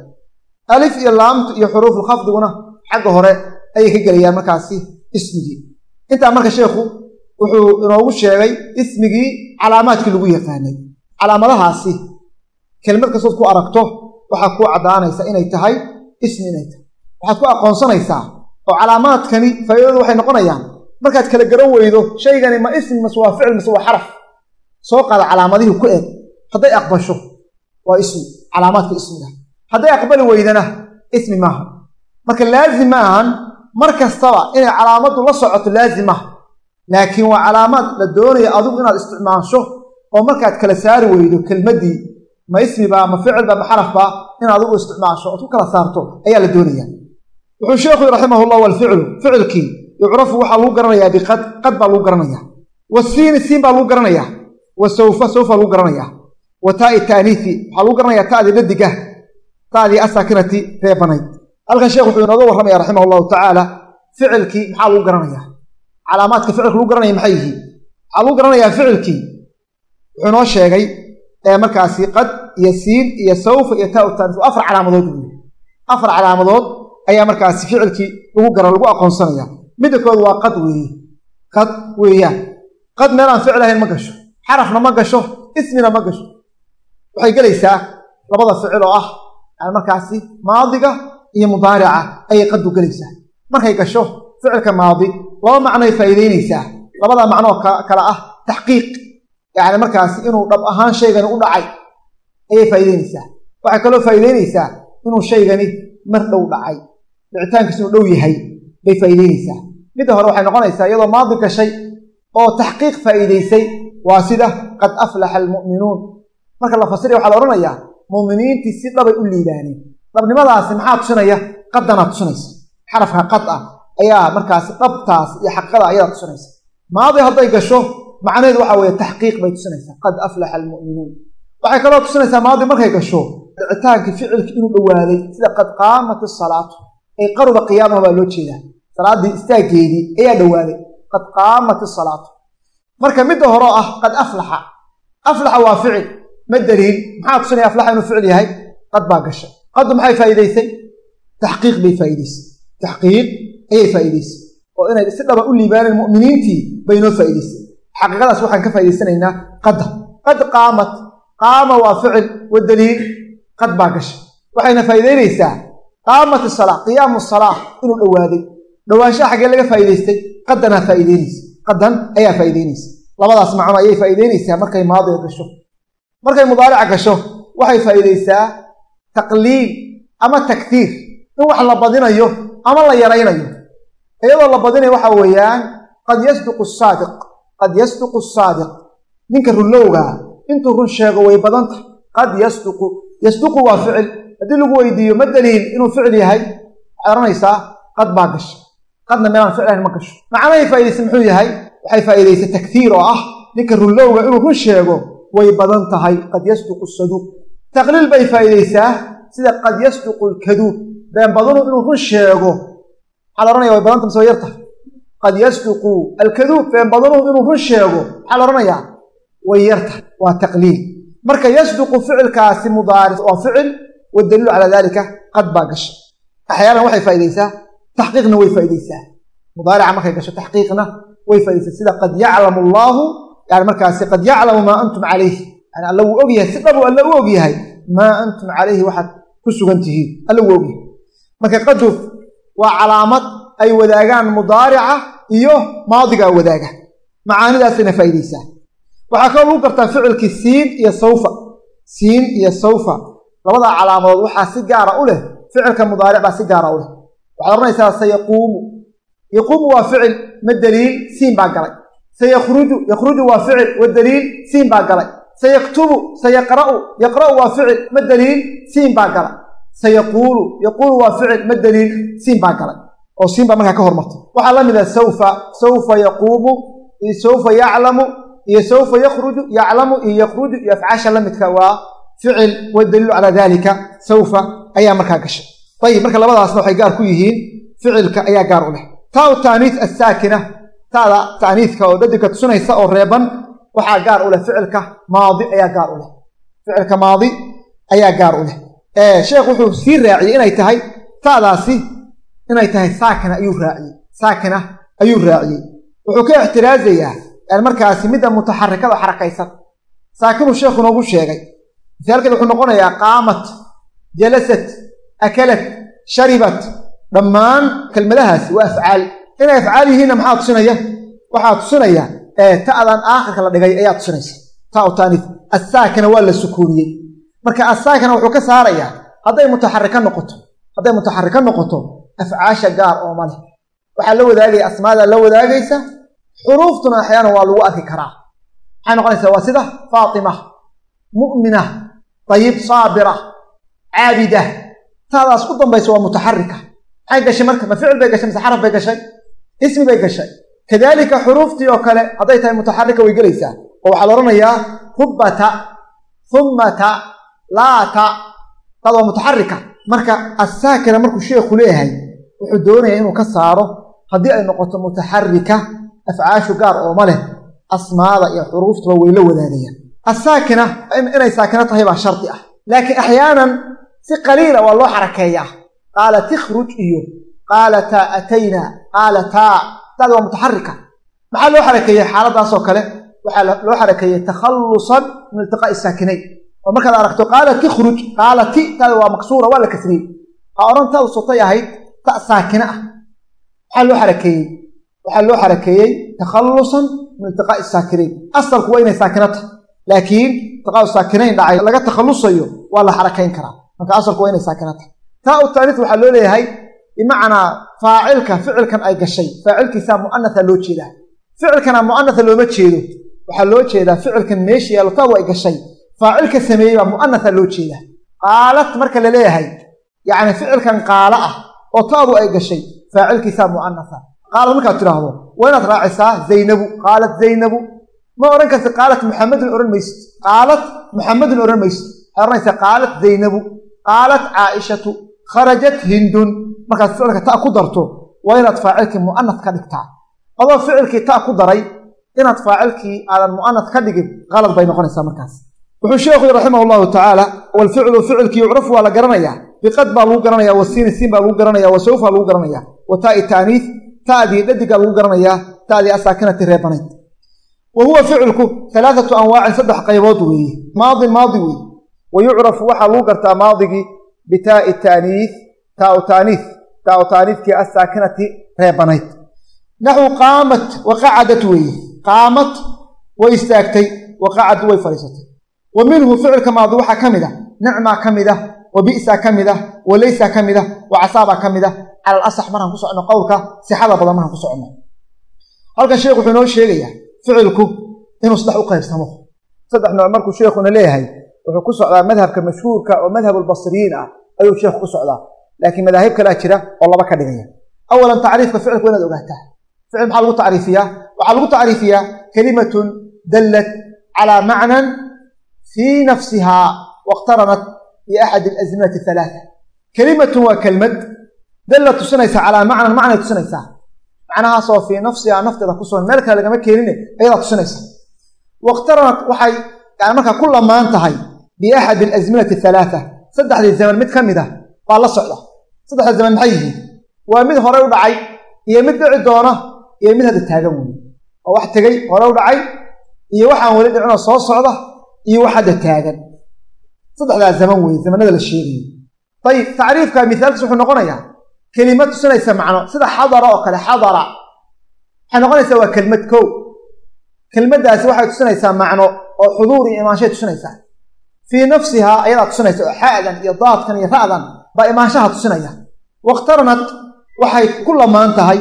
Alif iyo laamtu iyo xuruufulkhafdiguna xagga hore ayay ka gelayaan markaasi ismigii. Intaa marka sheekhu wuxuu inoogu sheegay ismigii calaamaadkii lagu yaqaanay. Calaamadahaasi kelmad kastood ku aragto waxaa kuu caddaanaysa inay tahay ismi inay tahay. Waxaad ku aqoonsanaysaa oo calaamaadkani faa'iidadu waxay noqonayaan markaad kala garan weydo shaygani ma ismi mase waa ficil mase waa xaraf. Soo qaada calaamadihii ku eeg. Hadday aqbasho waa ismi calaamaadka ismiga hadday aqbali weydana ismi maaha. Marka laazim ma ahan mar kastaba inay calaamaddu la socoto laazim ah. Laakiin waa calaamaad la doonaya adigu inaad isticmaasho oo markaad kala saari weydo kelmaddii. Ma ismibaa ma ficilba ma xarafba in adigu isticmaasho ood ku kala saarto ayaa la doonaya wuxuu sheekhu raximahullah walficlu ficilkii yucrafu waxaa lagu garanayaa biqad qad baa lagu garanaya wasiini siin baa lagu garanayaa. Wa sawfa sawfa lagu garanayaa wa taai taaniisi waxaa lagu garanayaa ta'dii dhadiga ta'dii asaakinati reebanayd halkan sheekh wuxuu inooga warramaya raximah allahu tacaala ficilkii maxaa lagu garanayaa calaamaadka ficilka lagu garanaya maxay yihiin waxaa lagu garanayaa ficilkii wuxuu inoo sheegay ee markaasi qad iyo siin iyo sawfa iyo taa taaniis afar calaamadood buui afar calaamadood ayaa markaasi ficilkii lagu gara lagu aqoonsanaya midda kood waa qad weeye qad weeyaan qad meelaan ficil ahayn ma gasho xarafna ma gasho ismina ma gasho waxay gelaysaa labada ficil oo ah yani markaasi maadiga iyo mudaarica ayay qaddu gelaysaa. Markay gasho ficilka maadi laba macnoay faa'iideynaysaa. Labada macnoo kale ah taxqiiq. Yacni markaasi inuu dhab ahaan shaygani u dhacay ayay faa'iideynaysaa. Waxay kaloo faa'iideynaysaa inuu shaygani mar dhow dhacay. Dhicitaankiis inuu dhow yahay bay faa'iideynaysaa. Midda hore waxay noqonaysaa iyadoo maadi gashay oo taxqiiq faa'iidaysay waa sida qad aflaxa almu'minuun marka la fasiraya waxaa la odhanayaa mu'miniintii si dhabay u liibaaneen dhabnimadaasi maxaa tusinaya? Qaddanaa tusinaysa. Xarafka qad ah ayaa markaasi dhabtaas iyo xaqada ayadaa tusinaysa. Maadi hadday gasho macnaheedu waxa weeye taxqiiq bay tusinaysaa. Qad aflaxa almu'minuun. Waxay kaloo tusinaysaa maadi markay gasho dhicitaankii ficilki inuu dhowaaday sida qad qaamat isalaatu ay qaruba qiyaamaha baa loo jeedaa. Salaaddii istaaggeedii ayaa dhowaaday. Qad qaamat isalaatu marka midda hore oo ah qad aflaxa. Aflaxa waa ficil ma daliil maxaa tusinaya aflaxa inuu ficil yahay? Qad baa gashay. Qaddu maxay faa'iidaysay? Taxqiiq bay faa'iidaysay. Taxqiiq ayay faa'iidaysay. Oo inay si dhaba u liibaaneen mu'miniintii bay noo faa'iidaysay. Xaqiiqadaas waxaan ka faa'idaysanaynaa qadda. Qad qaamat. Qaama waa ficil wa daliil qad baa gashay. Waxayna faa'iidaynaysaa qaamat isalaa qiyaamu salaa inuu dhowaaday dhowaanshaha xaggee laga faa'iidaystay qaddanaa faa'iideynaysa qaddan ayaa faa'iideynaysa labadaas macno ayay faa'iideynaysaa markay maadiga gasho markay mudaarica gasho waxay faa'iidaysaa taqliil ama taktiir in wax la badinayo ama la yaraynayo. Iyadoo la badinayo waxa weeyaan qad yasduqu saadiq qad yasduqu saadiq. Ninka runlowgaa intuu run sheego way badantah qad yasduqu yasduqu waa ficil. Haddii lagu weydiiyo ma daliil inuu ficil yahay. Waxaad ohanaysaa qad baa gasha qadna meelaan ficlahayn ma gasho. Macnahay faa'iidaysa muxuu yahay? Waxay faa'iidaysa taktiir oo ah ninka runlowga inuu run sheego way badan tahay qad yasduqu saduuq taqliil bay faa'iidaysaa sida qad yasduqu alkaduub been badanu inuu run sheego maxaa la ohanaya way badanta mise way yar qad yasduqu alkaduub been badanu inuu run sheego maxaa la odhanayaa way yar waa taqliil. Marka yasduqu ficilkaasi mudaaric waa ficil wadaliilu calaa dalika qad baa gasha axyaanan waxay faa'iidaysaa taxqiiqna way faa'iidaysaa. Mudaarica markay gasho taxqiiqna way faa'iidaysaa. Sida qad yaclamu allaahu yani markaasi qad yaclamu maa antum calayh yani alla wuu og yahay si dhabu alla u og yahay maa antum calayhi waxaad ku sugan tihiin. Alla wuu og yahay marka qadu waa calaamad ay wadaagaan mudaarica iyo maadigaa wadaaga. Macaanidaasayna faa'iidaysaa waxaa kaloo lagu gartaa ficilkii siin iyo sawfa. Siin iyo sawfa. Labadaa calaamadood waxaa si gaara u leh ficilka mudaaric baa si gaara u leh. Waxaad odhanaysaa sayaquumu. Yaquumu waa ficil ma daliil siin baa galay sayakhruju yakhruju waa ficil wa daliil siin baa galay. Sayaktubu sayaqra'u yaqra'u waa ficil ma daliil siin baa galay. Sayaquulu yaquulu waa ficil ma daliil siin baa galay. Oo siin baa markaa ka hormartay. Waxaa la mid ah sawfa sawfa yaquumu iyo sawfa yaclamu iyo sawfa yakhruju yaclamu iyo yakhruju iyo afcaasha la midka waa ficil wadaliilu calaa dalika sawfa ayaa markaa gashay. Ayib marka labadaasna waxay gaar ku yihiin ficilka ayaa gaar u leh. Taa taaniis assaakina taada taaniiska oo dadigka tusinaysa oo reeban waxaa gaar u leh ficilka maadi ayaa gaar u leh. Ficilka maadi ayaa gaar u leh. Sheekh wuxuu sii raaciyey inay tahay taadaasi inay tahay saakina ayuu raaciyey saakina ayuu raaciyey. Wuxuu ka ixtiraazayaa markaasi midda mutaxarikada xarakaysan saakinuu sheekhu noogu sheegay misaalkeed wuxuu noqonayaa qaamat jalasat akalat sharibat dhammaan kelmadahaasi waa afcaal inay afcaal yihiinna maxaa tusinaya? Waxaa tusinaya ta'dan aakhirka la dhigay ayaa tusinaysa. Taa taaniif assaakina waa la sukuuniyey. Marka assaakina wuxuu ka saarayaa hadday mutaxarika noqoto hadday mutaxarika noqoto afcaasha gaar ooma leh. Waxaa la wadaagaya asmaadaa la wadaagaysa xuruuftuna axyaana waa lagu arki karaa. Maxay noqonaysaa waa sida faatima mu'mina dayib saabira caabida. Taadaas u dambaysa waa mutaxarika maxay gashay marka? Ma ficil bay gashay mise xaraf bay gashay ismi bay gashay. Kadaalika xuruuftii oo kale hadday tahay mutaxarika way gelaysaa. Oo waxaa la odhanayaa hubbata hummata laata. Taad waa mutaxarika marka assaakina markuu sheekhu leeyahay wuxuu doonayaa inuu ka saaro haddii ay noqoto mutaxarika afcaashu gaar ooma leh asmaada iyo xuruuftuba way la wadaagayaan assaakina inay saakino tahay baa shardi ah. Laakiin axyaanan si qaliila waa loo xarakeeyaa. Qaalat ikhruj iyo qaalataa ataynaa qaalataa taada waa mutaxarika maxaa loo xarakeeyey xaaladaasoo kale? Waxaa loo xarakeeyey takhallusan min iltiqaa'i saakinayn. Oo markaad aragto qaalat ikhruj qaalati taada waa maksuura waa la kasriyey. Ha odhan taadu sotay ahayd ta saakina ah. Maxaa loo xarakeeyey waxaa loo xarakeeyey takhallusan min iltiqaa'i saakinayn. Asalku waa inay saakina tahay. Laakiin iltiqaau saakinayn dhacay laga takhallusayo waa la xarakayn karaa. Marka asalku waa inay saakina tahay. Taa u taaniis waxaa loo leeyahay bimacnaa faacilka ficilkan ay gashay. Faacilkiisaa mu'anatha loo jeedaa. Ficilkana mu'anatha looma jeedo. Waxaa loo jeedaa ficilkan meesha yaallo taadu ay gashay. Faacilka sameeyey baa mu'anatha loo jeedaa. Qaalad marka la leeyahay yacni ficilkan qaalo ah oo taadu ay gashay faacilkiisaa mu'anatha. Qaalad markaad tidhaahdo waa inaad raacisaa zaynabu? Qaalat zaynabu. Ma odhan karti qaalat muxamedun odhan maysid. Qaalat muxamedun odhan maysid. Waxaad odhanaysaa qaalat zaynabu. Qaalat caaishatu kharajat hindun markaad ficilka ta ku darto waa inaad faacilkii mu'anat ka dhigtaa adoo ficilkii ta ku daray inaad faacilkii aadan mu'anat ka dhigin qalad bay noqonaysaa markaas wuxuu sheekhu raximah allahu tacaala walficlu ficilkii yucrafu waa la garanayaa biqad baa lagu garanaya wa siini siin baa lagu garanaya wa sawfa lagu garanaya wa taa'i taaniif ta'dii dhadigaa lagu garanayaa ta'dii asaakinati reebanayd wa huwa ficilku alaaatu anwaacin saddex qaybood weeye maadin maadi weeye wa yucrafu waxaa lagu gartaa maadigii bitaa'i taaniif taau taaniif taau taaniifkii asaakinati reebanayd naxwu qaamat wa qacadat weeye qaamat way istaagtay wa qacad way fadhiisatay wa minhu ficilka maadi waxaa ka mid ah nicmaa ka mid ah wa bi'saa ka mid ah wa laysaa ka mid ah wa casaabaa ka mid ah cala alasax markaan ku soconno qowlka sixada badan markaan ku soconno halkan sheekhu wuxuu inoo sheegayaa ficilku inuu saddex u qaybsamo markuu sheekhuna wuxuu ku socdaa madhabka mashhuurka oo madhabulbasriyiin ah ayuu sheekhu ku socdaa. Laakiin madaahib kalaa jira oo laba ka dhigaya. Awalan tacriifka ficilku inaad ogaataa. Ficil maxaa lagu tacriifiyaa? Waxaa lagu tacriifiyaa kelimatun dallat calaa macnan fii nafsihaa waqtaranat biaxadi alazminati halaata kelimatun waa kelmad dallad tusinaysa calaa macnan macnay tusinaysaa. Macnahaasoo fii nafsihaa nafteeda ku sugan meel kale lagama keenine ayadaa tusinaysa waqtaranat waxay yani markaa ku lamaan tahay biaxadi alazminati halaata saddexdii zaman mid ka mid ah baa la socda saddexda zaman maxay yihiin waa mid horey u dhacay iyo mid dhici doona iyo mid hadda taagan weeye oo wax tegey hore u dhacay iyo waxaan weli dhicinoo soo socda iyo wax hadda taagan saddexdaa zaman weeye zamanada la sheegayo ayib tacriifka mithaalkiis wuxuu noqonayaa kelimad tusinaysa macno sida xadara oo kale xadara waxay noqonaysaa waa kelmad kow kelmaddaasi waxay tusinaysaa macno oo xuduur iyo tusinaysaa fii nafsihaa ayadaa tusinaysa oo xa'dan iyo daadkan iyo ra'dan baa imaanshaha tusinaya. Waqtaranat waxay ku lamaan tahay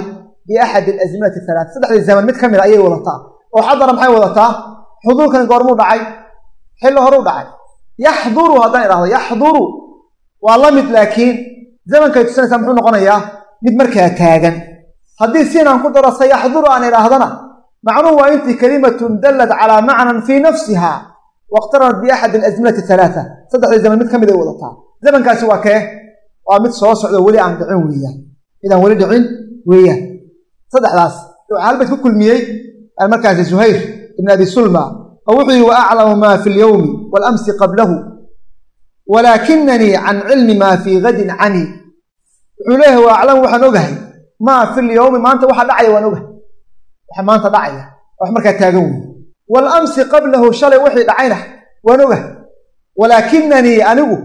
biaxadi alazminati halaat saddexdii zaman mid ka mid a ayay wadataa. Oo xadara maxay wadataa? Xuduurkani goormuu dhacay xilli horuu dhacay. Yaxduru haddaan idhahdo yaxduru waa la mid laakiin zamankay tusinaysaa muxuu noqonayaa mid markaa taagan. Haddii siinaan ku daro sayaxduru aan idhaahdana macnuhu waa intii kelimatun dallad calaa macnan fii nafsiha waqtaranat biaxadi alazminati halaata saddexdii zaman mid ka mid ay wadataa zamankaasi waa kee waa mid soo socdo weli aan dhicin weeyaan mid aan weli dhicin weeyaan saddexdaas waxaa halbayd ku kulmiyey markaasi zuhayr ibn abi sulma oo wuxuu yihi wa aclamu maa fi lyowmi waalamsi qablahu walaakinanii can cilmi maa fii gadin cani wuxuu leeyahay wa aclamu waxaan ogahay maa fi lyowmi maanta waxa dhacaya waan ogahay waalamsi qablahu shalay wixii dhacayna waan ogahay walaakinanii anigu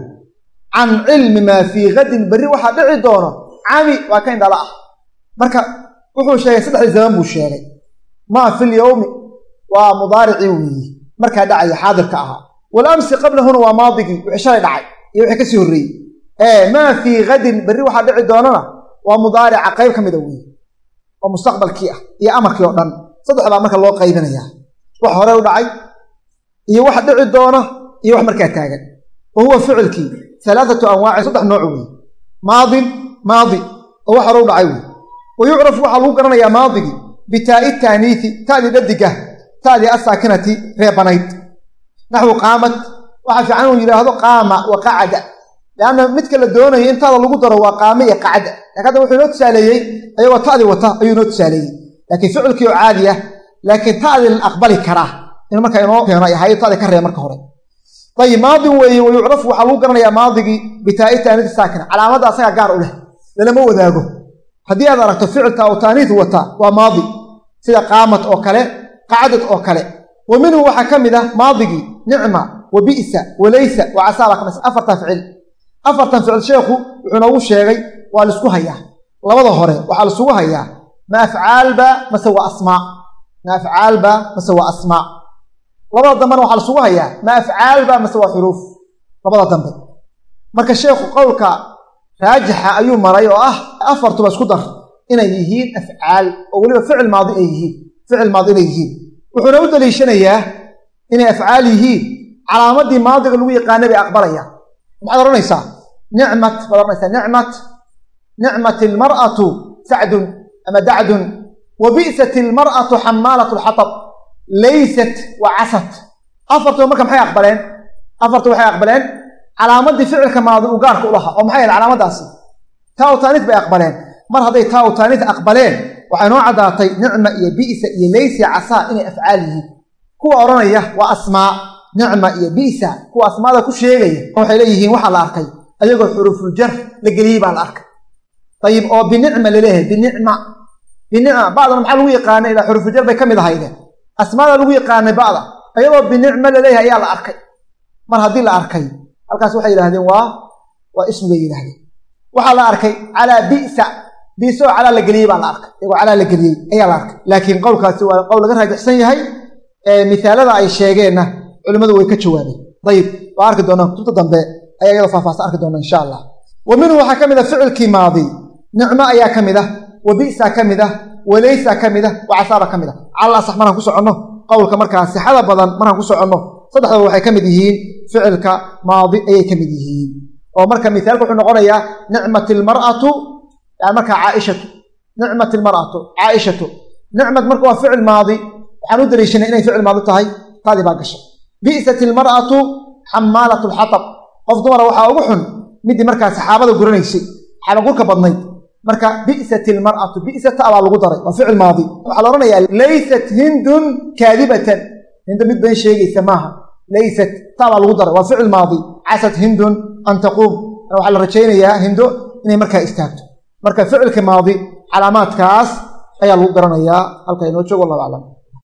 can cilmi maa fii gadin berri waxaa dhici doono cami waa ka indhala ah marka wuxuu sheegay saddexdii zaman buu sheegay maa fi lyowmi waa mudaaricii weeye markaa dhacaya xaadirka ahaa walamsi qablahuna waa maadigii wixii shalay dhacay iyo wixii ka sii horreeyey ee maa fii gadin berri waxaa dhici doonana waa mudaarica qayb ka mida weeye oo mustaqbalkii ah iyo amarkii oo dhan saddex baa marka loo qaybinayaa wax hore u dhacay iyo wax dhici doona iyo wax markaa taagan. Wa huwa ficilkii alaaatu anwaacin saddex nooc weeye. Maadin maadi oo wax hore u dhacay wey wa yucrafu waxaa lagu garanayaa maadigii bitaa'i taaniisi ta'dii dhadigah ta'dii asaakinati reebanayd naxwu qaamad waxaa fiican inuu yidhaahdo qaama wa qacada. Leanna midka la doonayo in taada lagu daro waa qaame iyo qacda laakiin hadda wuxuu inoo tusaaleeyey ayagoo ta'dii wata ayuu inoo tusaaleeyey. Laakiin ficilkii oo caadi ah laakiin ta'dii la aqbali karaa in marka inoo keeno ay ahayd ka reeb marka hore. Ayib maadin weeye wa yucrafu waxaa lagu garanayaa maadigii bitaa'i taaniisi saakina calaamadda asagaa gaar u leh lalama wadaago. Haddii aad aragto ficilka oo taaniis wata waa maadi. Sida qaamad oo kale qacdad oo kale. Wa minhu waxaa ka mid ah maadigii nicma wa bi'sa wa laysa wa casaaba ka mis afartan ficil. Afartan ficil sheekhu wuxuu noogu sheegay waa la isku hayaa. Labada hore waxaa laisugu hayaa. Ma afcaalba mase waa asmaa ma afcaalba mase waa asmaa labada dambena waxaa laisugu hayaa ma afcaalba mase waa xuruuf. Labada dambe. Marka sheekhu qowlka raajixa ayuu maray oo ah afartuba isku dar inay yihiin afcaal oo weliba ficil maadi ay yihiin ficil maadi inay yihiin. Wuxuuna u daliishanayaa inay afcaal yihiin calaamadii maadiga lagu yaqaanay bay aqbalayaan maxaad odhanaysaa? Nicmat baad odhanaysaa nicmat. Nicmat ilmar'atu sacdun ama dacdun wa bi'sat ilmar'atu xamaalat lxatab laysat wa casat afartuba marka maxay aqbaleen afartu waxay aqbaleen calaamadii ficilka maadi gaarka u lahaa oo maxay ahayd calaamadaasi taa u taaniis bay aqbaleen mar hadday taa u taaniis aqbaleen waxay noo caddaatay nicma iyo bi'sa iyo laysa casaa inay afcaal yihiin kuwa odhanaya waa asmaa nicma iyo bi'sa kuwa asmaada ku sheegaya waxay leeyihiin waxaa la arkay ayagoo xuruufuljar la geliyey baa la arkay ayib oo binicma la leeyahay binicma binicma bacdana maxaa lagu yaqaanay? Ilaa xuruufuljar bay ka mid ahayde asmaada lagu yaqaanay bacda. Ayadoo binicma la leeyahay ayaa la arkay. Mar haddii la arkay halkaas waxay yidhahdeen waa waa ismi bay yidhahdeen waxaa la arkay calaa bisa. Biso oo calaa la geliyey baa la arkay. Iyagoo calaa la geliyey ayaa la arkay. Laakiin qowlkaasi waa qowl laga raajixsan yahay. Misaalada ay sheegeenna culimmadu way ka jawaabeen. Dayib waa arki doonaa kutubta dambe. Ayaa iyadoo faahfaahsan arki doona insha allah. Wa minhu waxaa ka mid a ficilkii maadi. Nicmo ayaa ka mid ah wa bi'sa ka mid ah wa laysa ka mid ah wa casaaba ka mid ah. Cala asax markaan ku soconno? Qowlka markaa sixada badan markaan ku soconno? Saddexdaba waxay ka mid yihiin ficilka maadi ayay ka mid yihiin. Oo marka misaalka wuxuu noqonayaa nicmat ilmar'atu yani markaa caaishatu nicmat ilmar'atu caaishatu. Nicmat marka waa ficil maadi. Waxaan u daliishanay inay ficil maadi tahay taadii baa gashay. Bi'sat ilmar'atu xamaalat lxatab qof dumara waxaa ugu xun midii markaa saxaabada guranaysay xalagurka badnayd marka bi'sat ilmar'atu bi'sata baa lagu daray waa ficil maadi. Waxaa la odhanayaa laysat hindun kaadibatan. Hindo mid been sheegaysa maaha. Laysat ta baa lagu daray waa ficil maadi. Casad hindun an taquum. Waxaa la rajaynayaa hindo inay markaa istaagto. Marka ficilka maadi calaamaadkaas ayaa lagu garanayaa. Halka inoo joogo wallahu aclam